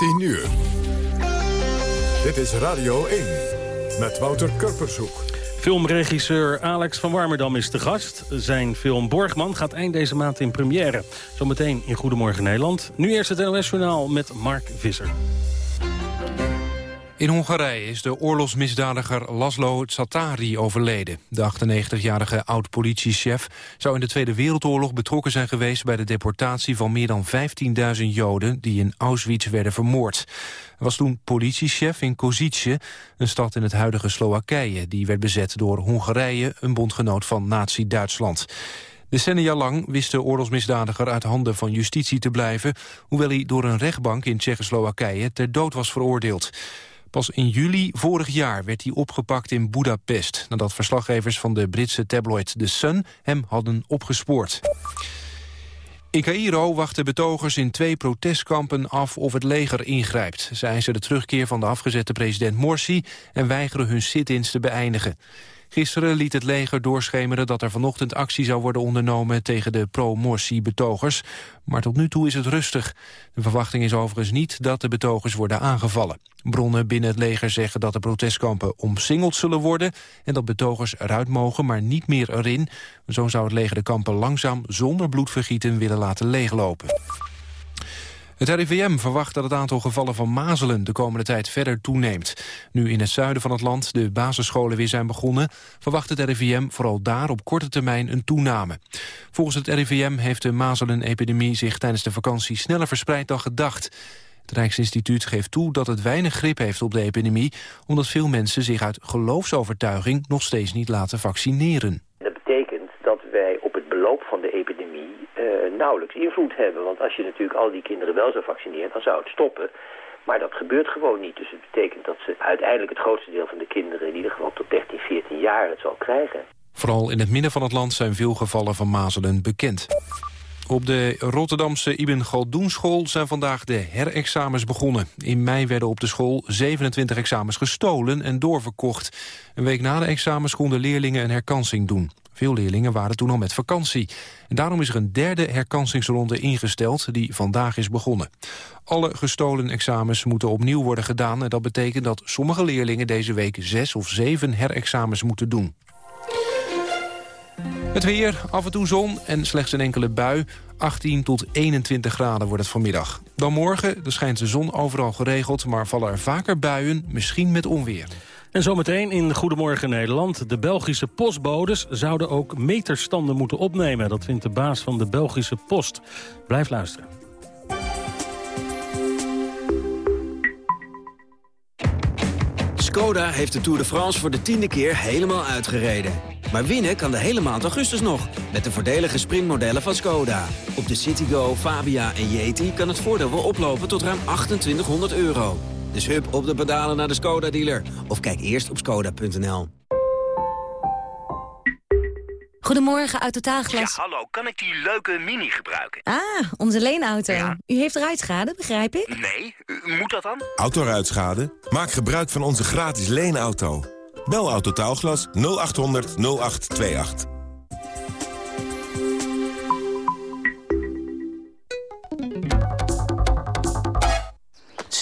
10 uur. Dit is Radio 1 met Wouter Kurpershoek. Filmregisseur Alex van Warmerdam is te gast. Zijn film Borgman gaat eind deze maand in première. Zometeen in Goedemorgen Nederland. Nu eerst het NOS-journaal met Mark Visser. In Hongarije is de oorlogsmisdadiger Laszlo Tsatari overleden. De 98-jarige oud-politiechef zou in de Tweede Wereldoorlog betrokken zijn geweest... bij de deportatie van meer dan 15.000 Joden die in Auschwitz werden vermoord. Hij was toen politiechef in Kozice, een stad in het huidige Slowakije... die werd bezet door Hongarije, een bondgenoot van nazi-Duitsland. Decennia lang wist de oorlogsmisdadiger uit handen van justitie te blijven... hoewel hij door een rechtbank in Tsjechoslowakije ter dood was veroordeeld. Pas in juli vorig jaar werd hij opgepakt in Budapest... nadat verslaggevers van de Britse tabloid The Sun hem hadden opgespoord. In Cairo wachten betogers in twee protestkampen af of het leger ingrijpt. Ze eisen de terugkeer van de afgezette president Morsi... en weigeren hun sit-ins te beëindigen. Gisteren liet het leger doorschemeren dat er vanochtend actie zou worden ondernomen tegen de pro-Morsi-betogers. Maar tot nu toe is het rustig. De verwachting is overigens niet dat de betogers worden aangevallen. Bronnen binnen het leger zeggen dat de protestkampen omsingeld zullen worden... en dat betogers eruit mogen, maar niet meer erin. Zo zou het leger de kampen langzaam zonder bloedvergieten willen laten leeglopen. Het RIVM verwacht dat het aantal gevallen van mazelen de komende tijd verder toeneemt. Nu in het zuiden van het land de basisscholen weer zijn begonnen, verwacht het RIVM vooral daar op korte termijn een toename. Volgens het RIVM heeft de mazelenepidemie zich tijdens de vakantie sneller verspreid dan gedacht. Het Rijksinstituut geeft toe dat het weinig grip heeft op de epidemie... omdat veel mensen zich uit geloofsovertuiging nog steeds niet laten vaccineren. Dat betekent dat wij op het beloop van de epidemie uh, nauwelijks invloed hebben. Want als je natuurlijk al die kinderen wel zou vaccineren, dan zou het stoppen. Maar dat gebeurt gewoon niet. Dus het betekent dat ze uiteindelijk het grootste deel van de kinderen... in ieder geval tot 13, 14 jaar het zal krijgen. Vooral in het midden van het land zijn veel gevallen van mazelen bekend. Op de Rotterdamse Ibn Galdoenschool zijn vandaag de herexamens begonnen. In mei werden op de school 27 examens gestolen en doorverkocht. Een week na de examens konden leerlingen een herkansing doen. Veel leerlingen waren toen al met vakantie. En daarom is er een derde herkansingsronde ingesteld die vandaag is begonnen. Alle gestolen examens moeten opnieuw worden gedaan... en dat betekent dat sommige leerlingen deze week zes of zeven herexamens moeten doen. Het weer, af en toe zon en slechts een enkele bui. 18 tot 21 graden wordt het vanmiddag. Dan morgen, er schijnt de zon overal geregeld... maar vallen er vaker buien, misschien met onweer. En zometeen in Goedemorgen Nederland. De Belgische postbodes zouden ook meterstanden moeten opnemen. Dat vindt de baas van de Belgische Post. Blijf luisteren. Skoda heeft de Tour de France voor de tiende keer helemaal uitgereden. Maar winnen kan de hele maand augustus nog, met de voordelige sprintmodellen van Skoda. Op de Citigo, Fabia en Yeti kan het voordeel wel oplopen tot ruim 2800 euro. Dus hup op de pedalen naar de Skoda-dealer. Of kijk eerst op skoda.nl. Goedemorgen, Autotaalglas. Ja, hallo. Kan ik die leuke Mini gebruiken? Ah, onze leenauto. U heeft ruitschade, begrijp ik? Nee, moet dat dan? Autoruitschade? Maak gebruik van onze gratis leenauto. Bel Autotaalglas 0800 0828.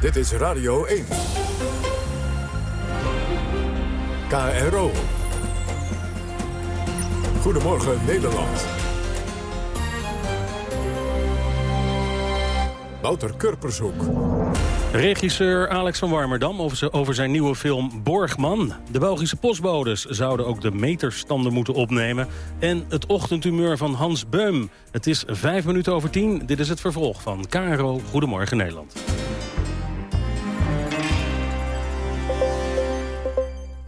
Dit is Radio 1. KRO. Goedemorgen Nederland. Wouter Kurpershoek. Regisseur Alex van Warmerdam over zijn nieuwe film Borgman. De Belgische postbodes zouden ook de meterstanden moeten opnemen. En het ochtendhumeur van Hans Beum. Het is vijf minuten over tien. Dit is het vervolg van KRO Goedemorgen Nederland.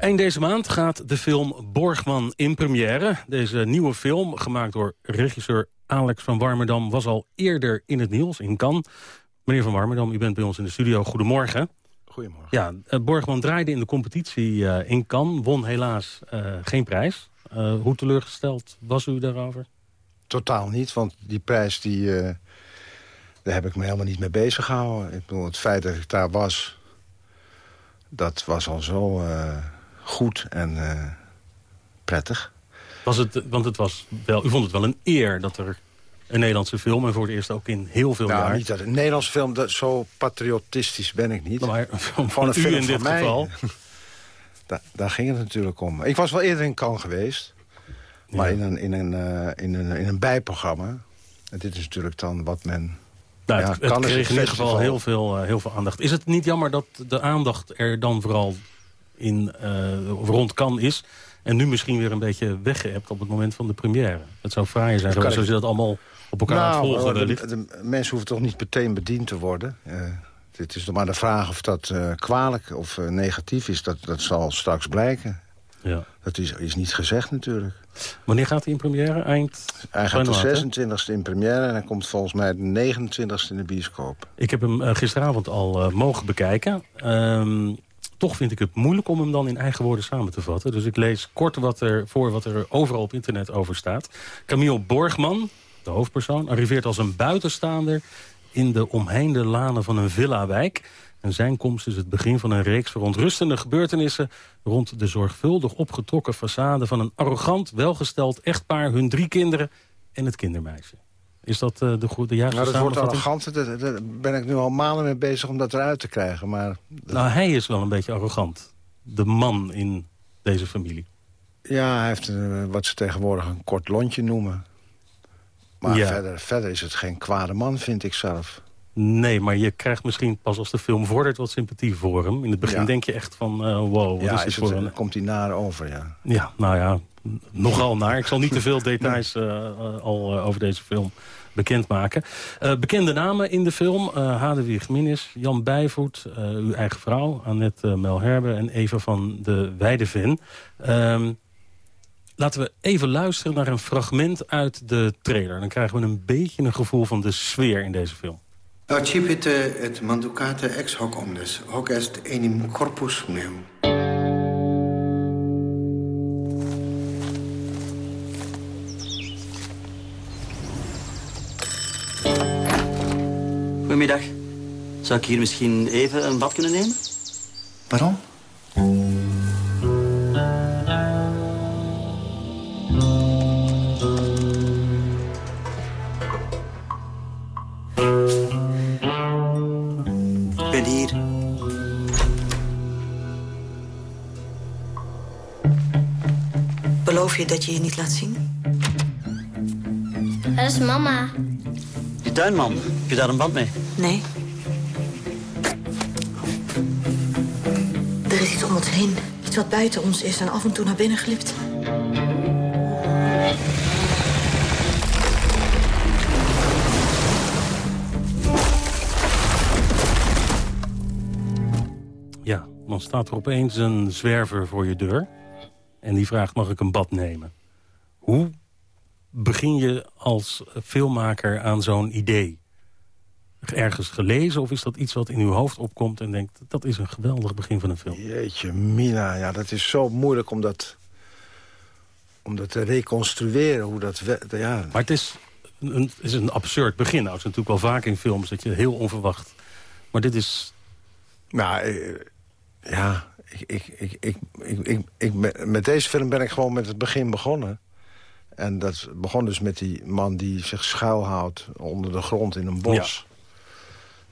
Eind deze maand gaat de film Borgman in première. Deze nieuwe film, gemaakt door regisseur Alex van Warmerdam was al eerder in het nieuws, in Cannes. Meneer van Warmerdam, u bent bij ons in de studio. Goedemorgen. Goedemorgen. Ja, uh, Borgman draaide in de competitie uh, in Cannes, won helaas uh, geen prijs. hoe teleurgesteld was u daarover? Totaal niet, want die prijs die, daar heb ik me helemaal niet mee bezig gehouden. Ik bedoel, het feit dat ik daar was, dat was al zo goed en prettig. Was het, want het was wel, u vond het wel een eer dat er een Nederlandse film... en voor het eerst ook in heel veel nou, jaar... niet dat een Nederlandse film, dat, zo patriotistisch ben ik niet. Maar van, een u film in dit mij. geval. Da, daar ging het natuurlijk om. Ik was wel eerder in Cannes geweest. Maar in, een, in, een, eh, in, een, in een bijprogramma. En dit is natuurlijk dan wat men... Nou, Ja, het, kreeg in ieder geval heel veel, eh, heel veel aandacht. Is het niet jammer dat de aandacht er dan vooral in, eh, rond kan is... en nu misschien weer een beetje weggeëpt op het moment van de première? Het zou fraaier zijn kan geweest als ik- je dat allemaal op elkaar nou, volgen de, de mensen hoeven toch niet meteen bediend te worden. Eh, het is nog maar de vraag of dat eh, kwalijk of negatief is. Dat, dat zal straks blijken. Ja. Dat is, is niet gezegd natuurlijk. Wanneer gaat hij in première? Eind Hij gaat de 26e in première en hij komt volgens mij de 29e in de bioscoop. Ik heb hem gisteravond al mogen bekijken. Ehm, toch vind ik het moeilijk om hem dan in eigen woorden samen te vatten. Dus ik lees kort wat er, voor wat er overal op internet over staat. Camille Borgman, de hoofdpersoon, arriveert als een buitenstaander... in de omheinde lanen van een villa-wijk. En zijn komst is het begin van een reeks verontrustende gebeurtenissen... rond de zorgvuldig opgetrokken façade van een arrogant, welgesteld echtpaar... hun drie kinderen en het kindermeisje. Is dat eh, de, goede, de juiste Nou, dat wordt arrogant. Daar- ben ik nu al maanden mee bezig om dat eruit te krijgen. Maar Nou, hij is wel een beetje arrogant. De man in deze familie. ja, hij heeft eh, wat ze tegenwoordig een kort lontje noemen. Maar Ja. verder, verder is het geen kwade man, vind ik zelf. Nee, maar je krijgt misschien pas als de film vordert wat sympathie voor hem. In het begin Ja. denk je echt van, eh, wow, wat ja, is dit voor het, een... komt hij naar over, ja. Ja, nou ja, nogal naar. Ik zal niet te veel details eh, eh, al eh, over deze film bekendmaken. Eh bekende namen in de film. eh Hadewig Minnis, Jan Bijvoet, uw eigen vrouw, Annette eh, Melherbe en Eva van de Weideven. Ehm, laten we even luisteren naar een fragment uit de trailer. Dan krijgen we een beetje een gevoel van de sfeer in deze film. Accipite et manducate ex hoc omnes, hoc est enim corpus meum. Zou ik hier misschien even een bad kunnen nemen? Pardon? Ik ben hier. Beloof je dat je je niet laat zien? Dat is mama. Die tuinman. Heb je daar een band mee? Nee. Wat buiten ons is en af en toe naar binnen glipt. Ja, dan staat er opeens een zwerver voor je deur. En die vraagt, mag ik een bad nemen? Hoe begin je als filmmaker aan zo'n idee? Ergens gelezen of is dat iets wat in uw hoofd opkomt... en denkt, dat is een geweldig begin van een film? Jeetje, Mina, ja, dat is zo moeilijk om dat, om dat te reconstrueren. Hoe dat, ja. Maar het is een, het is een absurd begin. Nou, het is natuurlijk wel vaak in films dat je heel onverwacht... Maar dit is... Nou, eh, ja, ik, ik, ik, ik, ik, met deze film ben ik gewoon met het begin begonnen. En dat begon dus met die man die zich schuilhoudt onder de grond in een bos.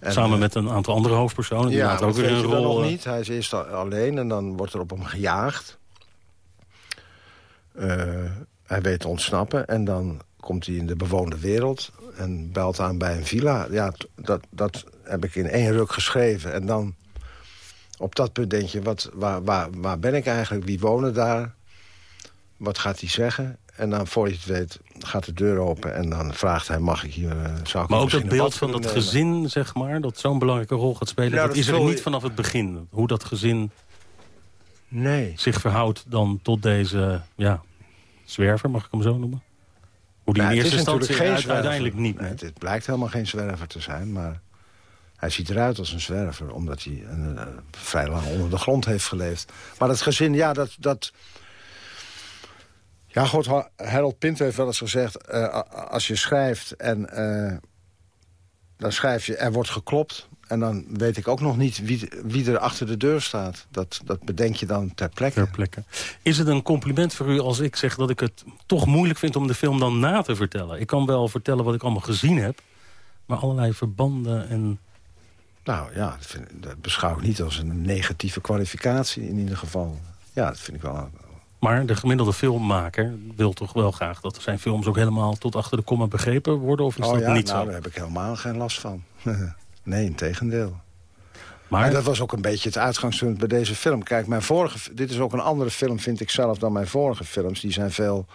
En, samen eh, met een aantal andere hoofdpersonen. Die ja, ook weer een rol... nog eh, niet. Hij is eerst al- alleen en dan wordt er op hem gejaagd. Eh, hij weet te ontsnappen en dan komt hij in de bewoonde wereld... en belt aan bij een villa. Ja, dat, dat heb ik in één ruk geschreven. En dan op dat punt denk je, wat, waar, waar, waar ben ik eigenlijk? Wie wonen daar? Wat gaat hij zeggen? En dan, voor je het weet, gaat de deur open... en dan vraagt hij, mag ik hier... eh, zou ik Maar ook dat beeld van dat nemen? gezin, zeg maar... dat zo'n belangrijke rol gaat spelen... Ja, dat, dat is er niet vanaf het begin. Hoe dat gezin nee. zich verhoudt dan tot deze ja, zwerver, mag ik hem zo noemen? Hoe die Nou, in eerste instantie geen uit- uiteindelijk niet. Nee, het, het blijkt helemaal geen zwerver te zijn, maar hij ziet eruit als een zwerver... omdat hij een, eh, vrij lang onder de grond heeft geleefd. Maar dat gezin, ja, dat... dat ja, goed, Ha- Harold Pinter heeft wel eens gezegd... eh, als je schrijft en eh, dan schrijf je... er wordt geklopt en dan weet ik ook nog niet wie, wie er achter de deur staat. Dat, dat bedenk je dan ter plekke. Ter plekke. Is het een compliment voor u als ik zeg dat ik het toch moeilijk vind om de film dan na te vertellen? Ik kan wel vertellen wat ik allemaal gezien heb, maar allerlei verbanden en... Nou ja, dat, vind, dat beschouw ik niet als een negatieve kwalificatie in ieder geval. Ja, dat vind ik wel... Maar de gemiddelde filmmaker wil toch wel graag dat zijn films ook helemaal tot achter de komma begrepen worden? Of is oh dat ja, niet nou, zo? daar heb ik helemaal geen last van. nee, in tegendeel. Maar- dat was ook een beetje het uitgangspunt bij deze film. Kijk, mijn vorige, dit is ook een andere film, vind ik zelf, dan mijn vorige films. Die zijn veel...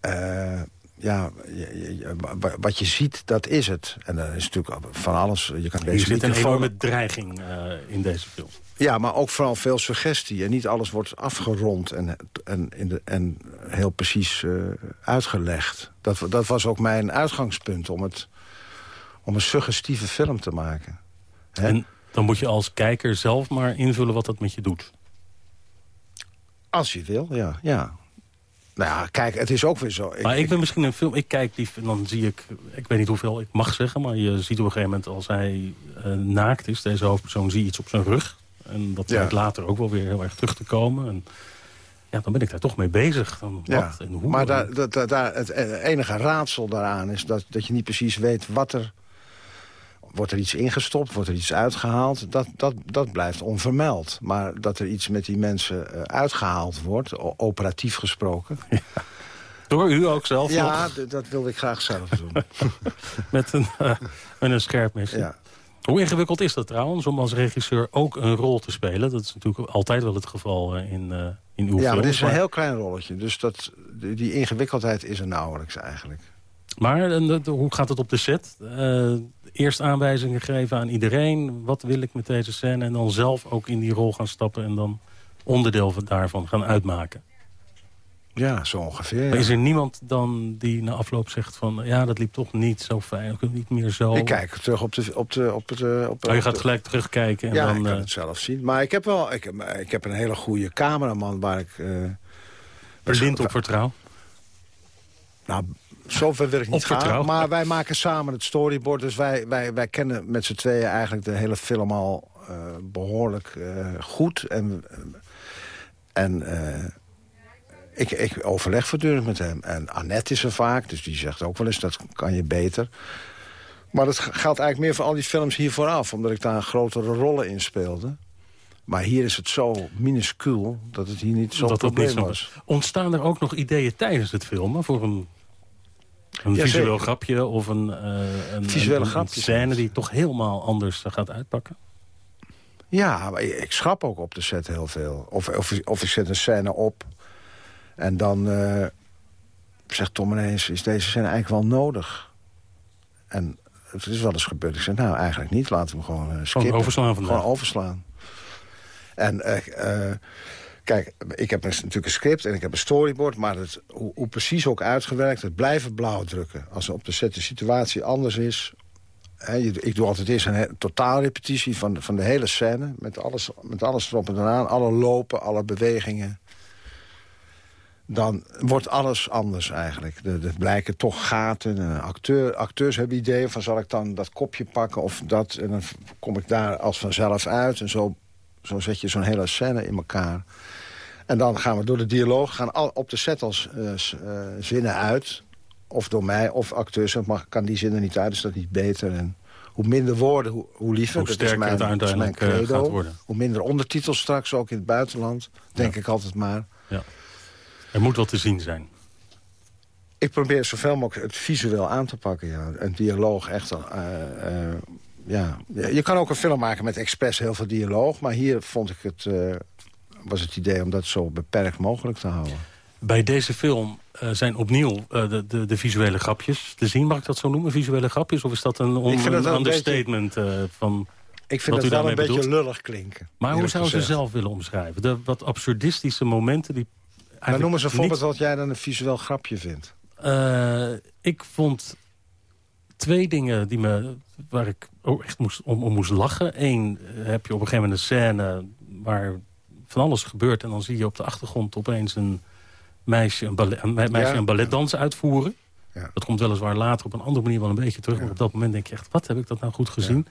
eh, ja, je- je- wat je ziet, dat is het. En dan is natuurlijk van alles. Je kan deze zit een enorme dreiging eh, in deze film. Ja, maar ook vooral veel suggestie. En niet alles wordt afgerond en, en, in de, en heel precies eh, uitgelegd. Dat, dat was ook mijn uitgangspunt om, het, om een suggestieve film te maken. Hè? En dan moet je als kijker zelf maar invullen wat dat met je doet. Als je wil, ja. ja. Nou ja, kijk, het is ook weer zo. maar ik ben misschien een film, ik kijk die, dan zie ik, ik weet niet hoeveel ik mag zeggen, maar je ziet op een gegeven moment als hij eh, naakt is, deze hoofdpersoon, zie je iets op zijn rug. En dat Ja. lijkt later ook wel weer heel erg terug te komen. En ja, dan ben ik daar toch mee bezig. Dan Ja, wat en hoe. maar daar, dat, dat- daar, het enige raadsel daaraan is dat, dat je niet precies weet wat er... Wordt er iets ingestopt, wordt er iets uitgehaald? Dat, dat, dat blijft onvermeld. Maar dat er iets met die mensen eh, uitgehaald wordt, operatief gesproken... Door u ook zelf Ja, dat wilde ik graag zelf doen. Met een, eh, met een scherpmes. Ja. Hoe ingewikkeld is dat trouwens, om als regisseur ook een rol te spelen? Dat is natuurlijk altijd wel het geval eh, in, eh, in uw ja, maar dit is een heel klein rolletje. Dus dat, die, ingewikkeldheid is er nauwelijks eigenlijk. Maar en, hoe gaat het op de set? Eh, eerst aanwijzingen geven aan iedereen. Wat wil ik met deze scène? En dan zelf ook in die rol gaan stappen... en dan onderdeel van daarvan gaan uitmaken. Ja, zo ongeveer. Ja. is er niemand dan die na afloop zegt van... ja, dat liep toch niet zo fijn, ook niet meer zo... Ik kijk terug op, de, op, de, op het... eh, Op, Oh, je gaat de- gelijk terugkijken. En ja, dan, ik kan eh, het zelf zien. Maar ik heb wel ik, heb- ik heb een hele goede cameraman waar ik... blind op vertrouw. Nou, zover wil ik niet gaan. Maar wij maken samen het storyboard. Dus wij, wij, wij kennen met z'n tweeën eigenlijk de hele film al eh, behoorlijk eh, goed. En, en ik, ik overleg voortdurend met hem. En Annette is er vaak, dus die zegt ook wel eens... dat kan je beter. Maar dat geldt eigenlijk meer voor al die films hier vooraf... omdat ik daar grotere rollen in speelde. Maar hier is het zo minuscuul dat het hier niet zo'n probleem niet zo was. Ontstaan er ook nog ideeën tijdens het filmen voor een, een Ja, visueel zeker. grapje of een, eh, een, Visuele een, een grapjes. scène die toch helemaal anders gaat uitpakken? Ja, maar ik schrap ook op de set heel veel. Of, of, of ik zet een scène op en dan eh, zegt Tom ineens... is deze scène eigenlijk wel nodig? En het is wel eens gebeurd. Ik zeg, nou, eigenlijk niet. Laten we hem gewoon eh, skippen. overslaan vandaag. Gewoon overslaan. En eh, kijk, ik heb een- natuurlijk een script en ik heb een storyboard... maar het, hoe, hoe precies ook uitgewerkt, het blijven blauwdrukken. Als op de set de situatie anders is... Hè, ik doe altijd eerst een totaalrepetitie van, van de hele scène... Met alles, met alles erop en eraan, alle lopen, alle bewegingen. Dan wordt alles anders eigenlijk. Er er blijken toch gaten. En acteur, acteurs hebben ideeën van zal ik dan dat kopje pakken of dat... en dan kom ik daar als vanzelf uit. En zo, zo zet je zo'n hele scène in elkaar. En dan gaan we door de dialoog, gaan al, op de set als eh, eh, zinnen uit. Of door mij, of acteurs. Het mag, kan die zinnen niet uit, is dat niet beter. En hoe minder woorden, hoe, hoe liever. Hoe dat sterker is mijn, het dat is mijn uiteindelijk, eh, credo. gaat worden. Hoe minder ondertitels straks, ook in het buitenland. Denk ik altijd maar. Ja. Er moet wat te zien zijn. Ik probeer zoveel mogelijk het visueel aan te pakken. Ja. Een dialoog echt... eh, ja. Je kan ook een film maken met expres heel veel dialoog. Maar hier vond ik het, eh, was het idee om dat zo beperkt mogelijk te houden. Bij deze film zijn opnieuw de, de, de visuele grapjes te zien. Mag ik dat zo noemen, visuele grapjes? Of is dat een, on, een understatement van Ik vind u wel een beetje bedoelt? lullig klinken. Maar hoe zou ze zelf willen omschrijven? De wat absurdistische momenten die Maar noem eens een voorbeeld wat jij dan een visueel grapje vindt. Eh, ik vond twee dingen die me, waar ik ook echt moest, om, om moest lachen. Eén, eh, heb je op een gegeven moment een scène waar van alles gebeurt... en dan zie je op de achtergrond opeens een meisje een, ballet, een meisje Ja. een balletdans uitvoeren. Ja. Dat komt weliswaar later op een andere manier wel een beetje terug. Maar op dat moment denk je echt, wat heb ik dat nou goed gezien?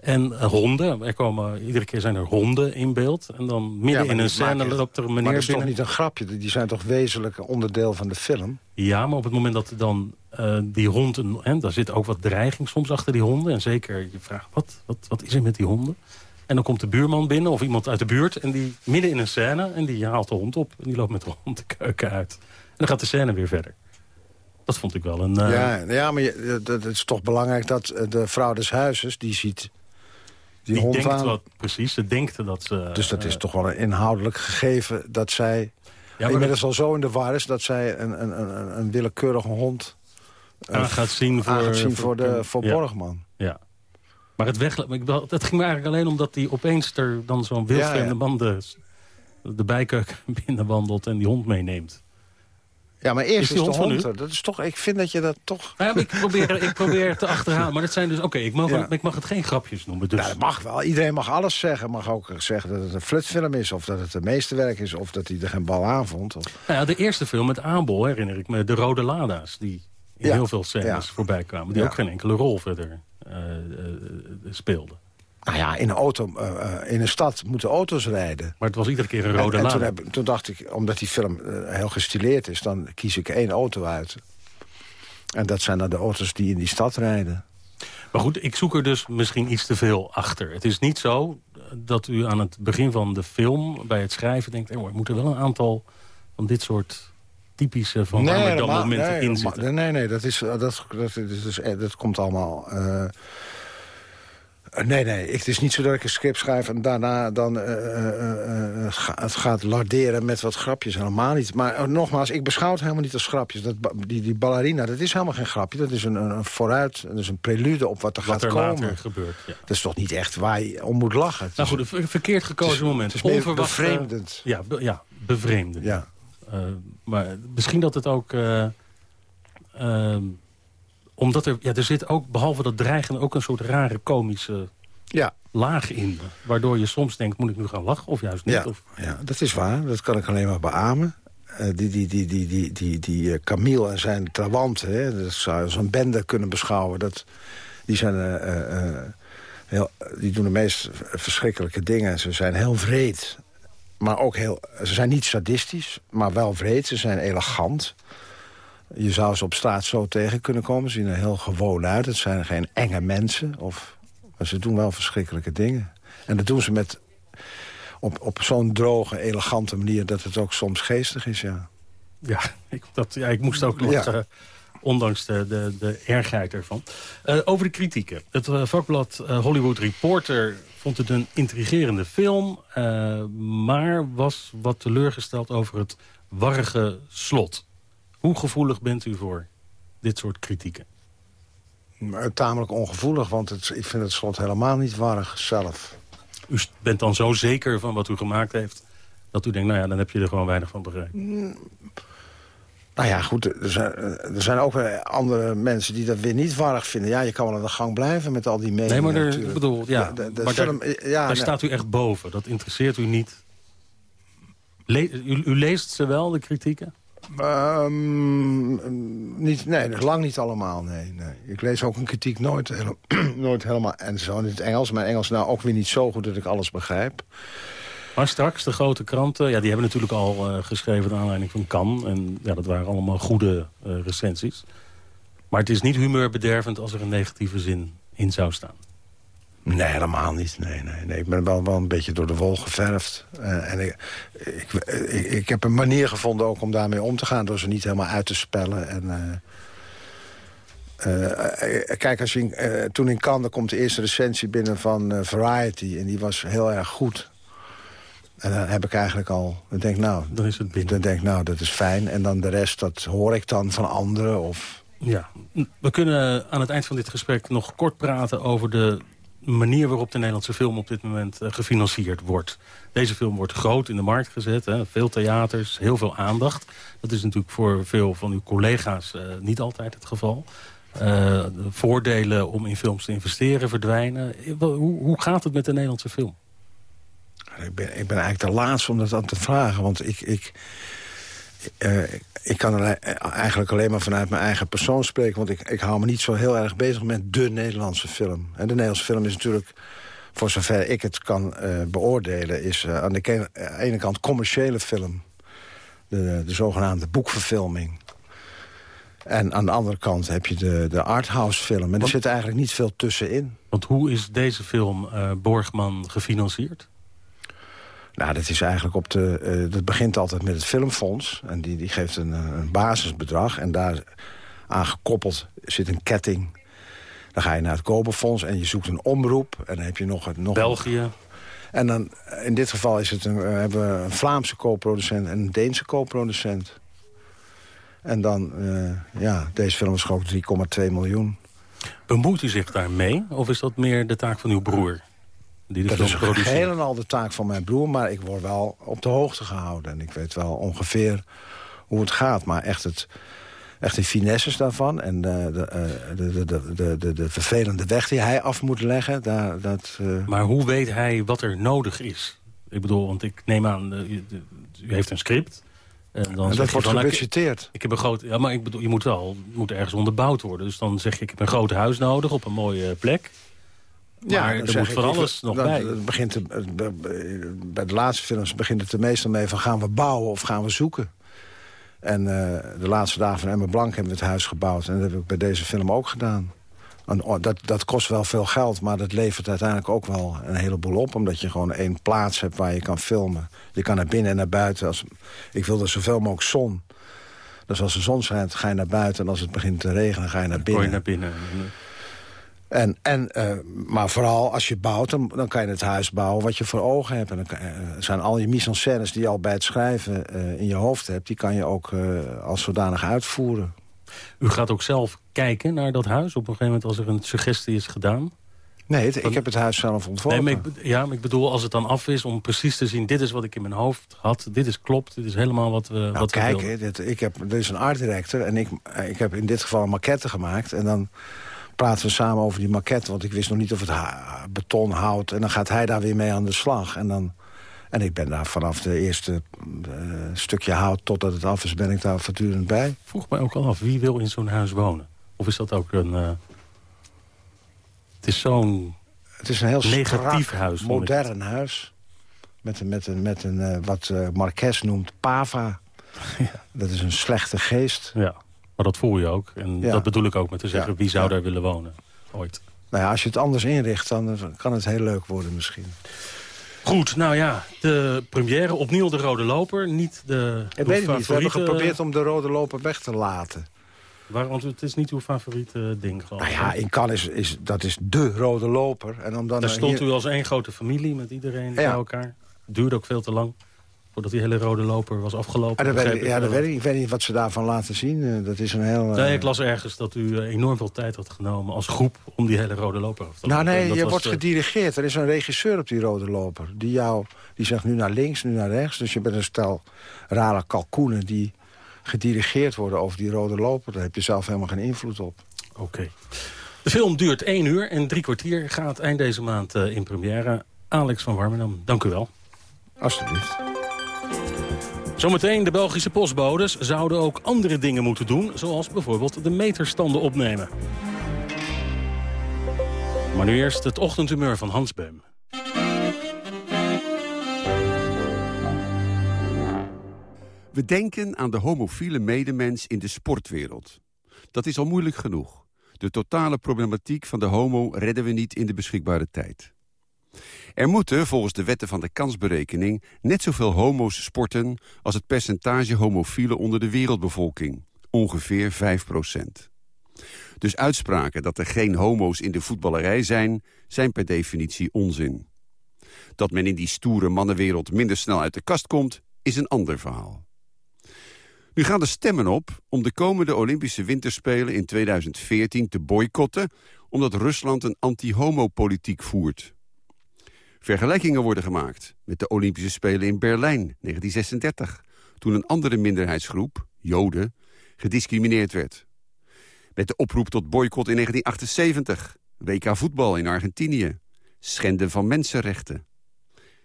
En honden, er komen, iedere keer zijn er honden in beeld. En dan midden maar in een scène loopt er een Maar meneer dat is toch niet een grapje? Die zijn toch wezenlijk onderdeel van de film? Ja, maar op het moment dat dan eh, die hond... Een, hè, daar zit ook wat dreiging soms achter die honden. En zeker je vraagt, wat, wat, wat is er met die honden? En dan komt de buurman binnen of iemand uit de buurt... en die midden in een scène en die haalt de hond op... en die loopt met de hond de keuken uit. En dan gaat de scène weer verder. Dat vond ik wel een... eh, Ja, ja, maar het is toch belangrijk dat eh, de vrouw des huizes... die ziet die, die hond denkt aan. wat, precies, ze denkt dat ze... Dus dat is eh, toch wel een inhoudelijk gegeven dat zij... maar inmiddels al zo in de war is dat zij een, een, een, een willekeurige hond... eh, aan gaat zien voor, aan gaat zien voor, de, voor ja. Borgman. Ja. Maar het weg, dat ging me eigenlijk alleen omdat hij opeens er dan zo'n wildvreemde Ja, ja. man de, de bijkeuken binnenwandelt en die hond meeneemt. Ja, maar eerst Is is, de hond er. Dat is toch, ik vind dat je dat toch... Ja, ik, probeer, ik probeer te achterhalen. Maar dat zijn dus... Oké, ik, mag- Ja. ik mag het geen grapjes noemen. Dus. Dat mag wel. Iedereen mag alles zeggen. Mag ook zeggen dat het een flutfilm is. Of dat het een meesterwerk is. Of dat hij er geen bal aan vond. Of... Nou ja, de eerste film met Abel herinner ik me. De Rode Lada's. Die in heel veel scènes voorbij kwamen. Die ook geen enkele rol verder eh, eh, speelden. Nou ja, in een, auto, eh, eh, in een stad moeten auto's rijden. Maar het was iedere keer een En, rode en toen, heb, toen dacht ik, omdat die film eh, heel gestileerd is... dan kies ik één auto uit. En dat zijn dan de auto's die in die stad rijden. Maar goed, ik zoek er dus misschien iets te veel achter. Het is niet zo dat u aan het begin van de film... bij het schrijven denkt... Oh, er moeten wel een aantal van dit soort typische van nee, momenten nee, in zitten. Nee, nee, dat, is, dat, dat, dat, is, dat komt allemaal... eh, nee, nee, het is niet zo dat ik een script schrijf... en daarna dan eh, eh, het ga- het gaat larderen met wat grapjes. Helemaal niet. Maar eh, nogmaals, ik beschouw het helemaal niet als grapjes. Dat, die, die ballerina, dat is helemaal geen grapje. Dat is een, een, vooruit, dat is een prelude op wat er Wat gaat er komen. later gebeurt, ja. Dat is toch niet echt waar je om moet lachen. Het Nou goed, een ver- verkeerd gekozen het is- moment. het is bevreemdend. Ja, be- ja bevreemdend. Ja. Maar misschien dat het ook... eh, ehm, omdat er, ja, er zit ook, behalve dat dreigen, ook een soort rare komische Ja. laag in. Waardoor je soms denkt, moet ik nu gaan lachen of juist niet? Ja, Of, ja, dat is waar. Dat kan ik alleen maar beamen. Eh, die die, die, die, die, die, die eh, Camille en zijn trawanten, hè, dat zou je als een bende kunnen beschouwen. Dat, die, zijn, eh, heel, die doen de meest verschrikkelijke dingen. Ze zijn heel vreed. Maar ook heel... Ze zijn niet sadistisch, maar wel vreed. Ze zijn elegant. Je zou ze op straat zo tegen kunnen komen. Ze zien er heel gewoon uit. Het zijn geen enge mensen. Of, maar ze doen wel verschrikkelijke dingen. En dat doen ze met op, op zo'n droge, elegante manier... dat het ook soms geestig is, ja. ja, ik, dat, ja, ik moest ook Ja. lachen. Ondanks de, de, de ergheid ervan. Eh, over de kritieken. Het eh, vakblad eh, Hollywood Reporter vond het een intrigerende film... maar was wat teleurgesteld over het warrige slot. Hoe gevoelig bent u voor dit soort kritieken? Maar tamelijk ongevoelig, want het, ik vind het slot helemaal niet warrig zelf. U bent dan zo zeker van wat u gemaakt heeft... dat u denkt, nou ja, dan heb je er gewoon weinig van begrepen. Nou ja, goed, er zijn, er zijn ook weer andere mensen die dat weer niet warrig vinden. Ja, je kan wel aan de gang blijven met al die meningen Nee, maar er, ik bedoel, ja, De- de maar film- daar, ja, daar nee. staat u echt boven. Dat interesseert u niet. Le- u, u leest ze wel, de kritieken? Ehm, niet, nee, lang niet allemaal, nee, nee. Ik lees ook een kritiek nooit, nooit helemaal... En zo in het Engels, mijn Engels nou ook weer niet zo goed dat ik alles begrijp. Maar straks, de grote kranten, ja, die hebben natuurlijk al eh, geschreven... naar aanleiding van Cannes. En ja, dat waren allemaal goede eh, recensies. Maar het is niet humeurbedervend als er een negatieve zin in zou staan. Nee, helemaal niet. Nee, nee, nee. Ik ben wel, wel een beetje door de wol geverfd. Eh, en ik, ik, ik, ik heb een manier gevonden ook om daarmee om te gaan... door ze niet helemaal uit te spellen. En, eh, eh, kijk, als je toen in Cannes komt de eerste recensie binnen van Variety... en die was heel erg goed. En dan heb ik eigenlijk al... Dan denk ik, nou, dan is het binnen. Dan denk ik, nou, dat is fijn. En dan de rest, dat hoor ik dan van anderen. Of... Ja, we kunnen aan het eind van dit gesprek nog kort praten over de manier waarop de Nederlandse film op dit moment eh, gefinancierd wordt. Deze film wordt groot in de markt gezet. Hè? Veel theaters, heel veel aandacht. Dat is natuurlijk voor veel van uw collega's eh, niet altijd het geval. Uh, de voordelen om in films te investeren verdwijnen. Hoe, hoe gaat het met de Nederlandse film? Ik ben, ik ben eigenlijk de laatste om dat aan te vragen. Want ik, ik, ik kan er eigenlijk alleen maar vanuit mijn eigen persoon spreken. Want ik, ik hou me niet zo heel erg bezig met de Nederlandse film. En de Nederlandse film is natuurlijk, voor zover ik het kan uh, beoordelen... is uh, aan de ene kant commerciële film. De, de zogenaamde boekverfilming. En aan de andere kant heb je de, de arthouse film. En er zit eigenlijk niet veel tussenin. Want hoe is deze film Borgman gefinancierd? Nou, dat is eigenlijk op de. Uh, dat begint altijd met het filmfonds. En die, die geeft een, een basisbedrag. En daar aan gekoppeld zit een ketting. Dan ga je naar het Koberfonds en je zoekt een omroep. En dan heb je nog... nog België. En dan, in dit geval is het een, we hebben we een Vlaamse co-producent en een Deense co-producent. En dan, uh, ja, deze film is gewoon 3,2 miljoen. Bemoeit u zich daarmee? Of is dat meer de taak van uw broer? Die dat is helemaal de taak van mijn broer, maar ik word wel op de hoogte gehouden. En ik weet wel ongeveer hoe het gaat. Maar echt, het, echt de finesses daarvan en de, de, de, de, de, de, de vervelende weg die hij af moet leggen. Daar, dat, uh... Maar hoe weet hij wat er nodig is? Ik bedoel, want ik neem aan, uh, u, u heeft een script... En, dan en dat wordt gebudgeteerd. Ik, ik, heb een groot, ja, maar ik bedoel, je moet wel, moet ergens onderbouwd worden. Dus dan zeg je, ik heb een groot huis nodig op een mooie plek. Maar ja, er moet van alles nog bij. Het begint bij de laatste films begint het er meestal mee van gaan we bouwen of gaan we zoeken. En uh, de laatste dagen van Emma Blank hebben we het huis gebouwd. En dat heb ik bij deze film ook gedaan. En, oh, dat, dat kost wel veel geld, maar dat levert uiteindelijk ook wel een heleboel op. Omdat je gewoon één plaats hebt waar je kan filmen. Je kan naar binnen en naar buiten. Als, ik wilde zoveel mogelijk zon. Dus als de zon schijnt, ga je naar buiten. En als het begint te regenen, ga je naar binnen. je naar binnen. En, en, uh, maar vooral als je bouwt, dan, dan, kan je het huis bouwen wat je voor ogen hebt. En dan kan, uh, zijn al je mise-en-scènes die je al bij het schrijven uh, in je hoofd hebt... die kan je ook als zodanig uitvoeren. U gaat ook zelf kijken naar dat huis op een gegeven moment als er een suggestie is gedaan? Nee, het, ik heb het huis zelf ontworpen. Nee, maar ik, ja, maar ik bedoel als het dan af is om precies te zien... dit is wat ik in mijn hoofd had, dit is klopt, dit is helemaal wat we nou, wat kijk, we dit, ik heb, er is een art director en ik, ik heb in dit geval een maquette gemaakt... en dan praten we samen over die maquette. Want ik wist nog niet of het beton houdt. En dan gaat hij daar weer mee aan de slag. En, dan, en ik ben daar vanaf de eerste uh, stukje hout totdat het af is... ben ik daar voortdurend bij. Vroeg mij ook al af, wie wil in zo'n huis wonen? Of is dat ook een... Uh, het is zo'n Het is een heel negatief strak, huis. modern huis. Met een, met een, met een uh, wat Marques noemt pava. Ja. Dat is een slechte geest. Ja. Maar dat voel je ook. En dat bedoel ik ook met te zeggen, wie zou daar willen wonen? Ooit. Nou ja, als je het anders inricht, dan kan het heel leuk worden misschien. Goed, nou ja, de première, opnieuw de rode loper. Niet de Ik weet het niet, we hebben geprobeerd om de rode loper weg te laten. Waarom? Want het is niet uw favoriete ding, geloof Nou ja, in Cannes is, is, dat is de rode loper. En om dan Daar stond u als één grote familie met iedereen bij elkaar. Duurde ook veel te lang voordat die hele rode loper was afgelopen. Ah, dat weet ik, ja, dat weet ik, ik weet niet wat ze daarvan laten zien. Eh, dat is een heel... Nee, ik las ergens dat u eh, enorm veel tijd had genomen als groep... om die hele rode loper af te Nou nee, je wordt gedirigeerd. Er is een regisseur op die rode loper. Die, jou, die zegt nu naar links, nu naar rechts. Dus je bent een stel rare kalkoenen die gedirigeerd worden over die rode loper. Daar heb je zelf helemaal geen invloed op. Oké. De film duurt één uur en drie kwartier. Gaat eind deze maand in première. Alex van Warmerdam, dank u wel. Alsjeblieft. Zometeen de Belgische postbodes zouden ook andere dingen moeten doen... zoals bijvoorbeeld de meterstanden opnemen. Maar nu eerst het ochtendhumeur van Hans Beum. We denken aan de homofiele medemens in de sportwereld. Dat is al moeilijk genoeg. De totale problematiek van de homo redden we niet in de beschikbare tijd. Er moeten, volgens de wetten van de kansberekening... net zoveel homo's sporten als het percentage homofielen onder de wereldbevolking. Ongeveer 5% Dus uitspraken dat er geen homo's in de voetballerij zijn... zijn per definitie onzin. Dat men in die stoere mannenwereld minder snel uit de kast komt... is een ander verhaal. Nu gaan de stemmen op om de komende Olympische Winterspelen in 2014 te boycotten omdat Rusland een anti-homo-politiek voert. Vergelijkingen worden gemaakt met de Olympische Spelen in Berlijn 1936... toen een andere minderheidsgroep, Joden, gediscrimineerd werd. Met de oproep tot boycott in 1978, WK voetbal in Argentinië... schenden van mensenrechten.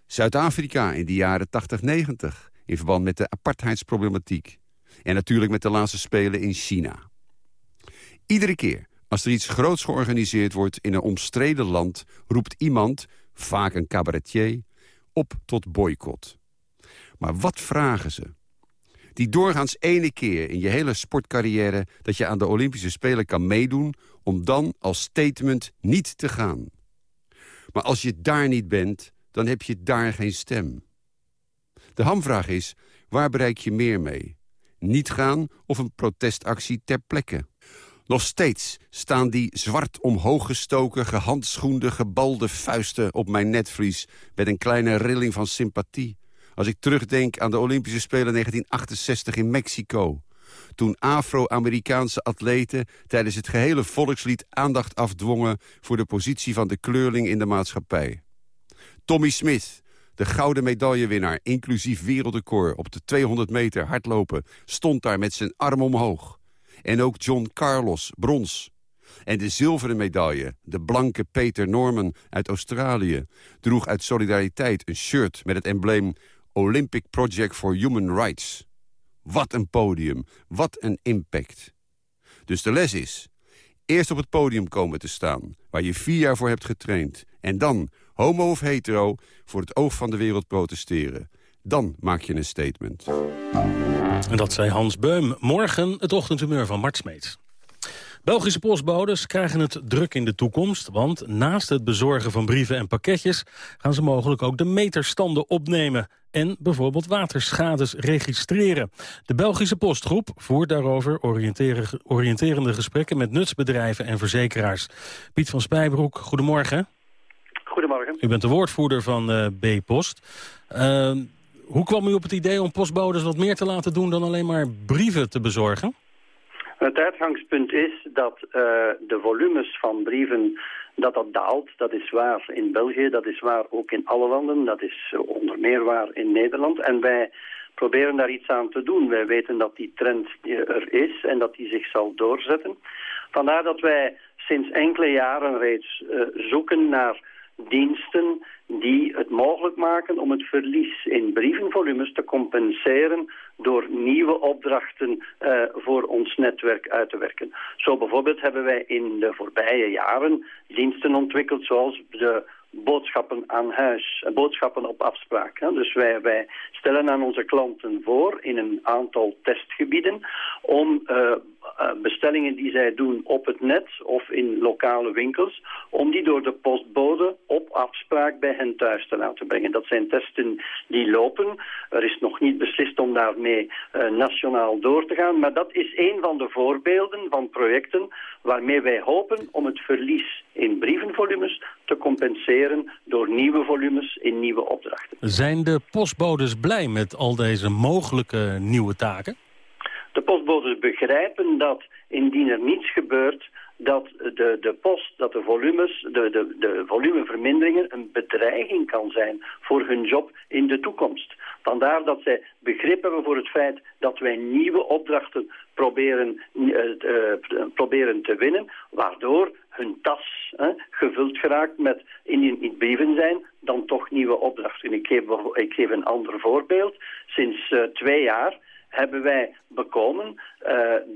Zuid-Afrika in de jaren 80-90 in verband met de apartheidsproblematiek. En natuurlijk met de laatste Spelen in China. Iedere keer als er iets groots georganiseerd wordt in een omstreden land... roept iemand, vaak een cabaretier, op tot boycott. Maar wat vragen ze? Die doorgaans ene keer in je hele sportcarrière... dat je aan de Olympische Spelen kan meedoen... om dan als statement niet te gaan. Maar als je daar niet bent, dan heb je daar geen stem. De hamvraag is, waar bereik je meer mee? Niet gaan of een protestactie ter plekke? Nog steeds staan die zwart omhooggestoken, gehandschoende, gebalde vuisten op mijn netvlies... met een kleine rilling van sympathie. Als ik terugdenk aan de Olympische Spelen 1968 in Mexico. Toen Afro-Amerikaanse atleten tijdens het gehele volkslied aandacht afdwongen... voor de positie van de kleurling in de maatschappij. Tommy Smith, de gouden medaillewinnaar, inclusief wereldrecord... op de 200 meter hardlopen, stond daar met zijn arm omhoog. En ook John Carlos, brons. En de zilveren medaille, de blanke Peter Norman uit Australië... droeg uit solidariteit een shirt met het embleem... Olympic Project for Human Rights. Wat een podium, wat een impact. Dus de les is, eerst op het podium komen te staan... waar je vier jaar voor hebt getraind. En dan, homo of hetero, voor het oog van de wereld protesteren. Dan maak je een statement. En dat zei Hans Beum. Morgen het ochtendhumeur van Mart Smeets. Belgische postbodes krijgen het druk in de toekomst... want naast het bezorgen van brieven en pakketjes... gaan ze mogelijk ook de meterstanden opnemen... en bijvoorbeeld waterschades registreren. De Belgische postgroep voert daarover oriënterende gesprekken... met nutsbedrijven en verzekeraars. Piet van Spijbroek, goedemorgen. Goedemorgen. U bent de woordvoerder van uh, B-Post. Uh, hoe kwam u op het idee om postbodes wat meer te laten doen... dan alleen maar brieven te bezorgen? Het uitgangspunt is dat uh, de volumes van brieven dat dat daalt. Dat is waar in België, dat is waar ook in alle landen. Dat is onder meer waar in Nederland. En wij proberen daar iets aan te doen. Wij weten dat die trend er is en dat die zich zal doorzetten. Vandaar dat wij sinds enkele jaren reeds zoeken naar diensten die het mogelijk maken om het verlies in brievenvolumes te compenseren door nieuwe opdrachten uh, voor ons netwerk uit te werken. Zo bijvoorbeeld hebben wij in de voorbije jaren diensten ontwikkeld zoals de boodschappen aan huis, eh, boodschappen op afspraak. Dus wij, wij stellen aan onze klanten voor in een aantal testgebieden om uh, bestellingen die zij doen op het net of in lokale winkels, om die door de postbode op afspraak bij hen thuis te laten brengen. Dat zijn testen die lopen. Er is nog niet beslist om daarmee uh, nationaal door te gaan, maar dat is een van de voorbeelden van projecten waarmee wij hopen om het verlies in brievenvolumes te compenseren door nieuwe volumes in nieuwe opdrachten. Zijn de postbodes blij met al deze mogelijke nieuwe taken? De postbodes begrijpen dat indien er niets gebeurt dat de, de post, dat de volumes, de, de, de volumeverminderingen een bedreiging kan zijn voor hun job in de toekomst. Vandaar dat zij begrip hebben voor het feit dat wij nieuwe opdrachten proberen, uh, uh, proberen te winnen, waardoor hun tas gevuld geraakt met, indien niet brieven zijn, dan toch nieuwe opdrachten. Ik geef, ik geef een ander voorbeeld. Sinds uh, twee jaar hebben wij bekomen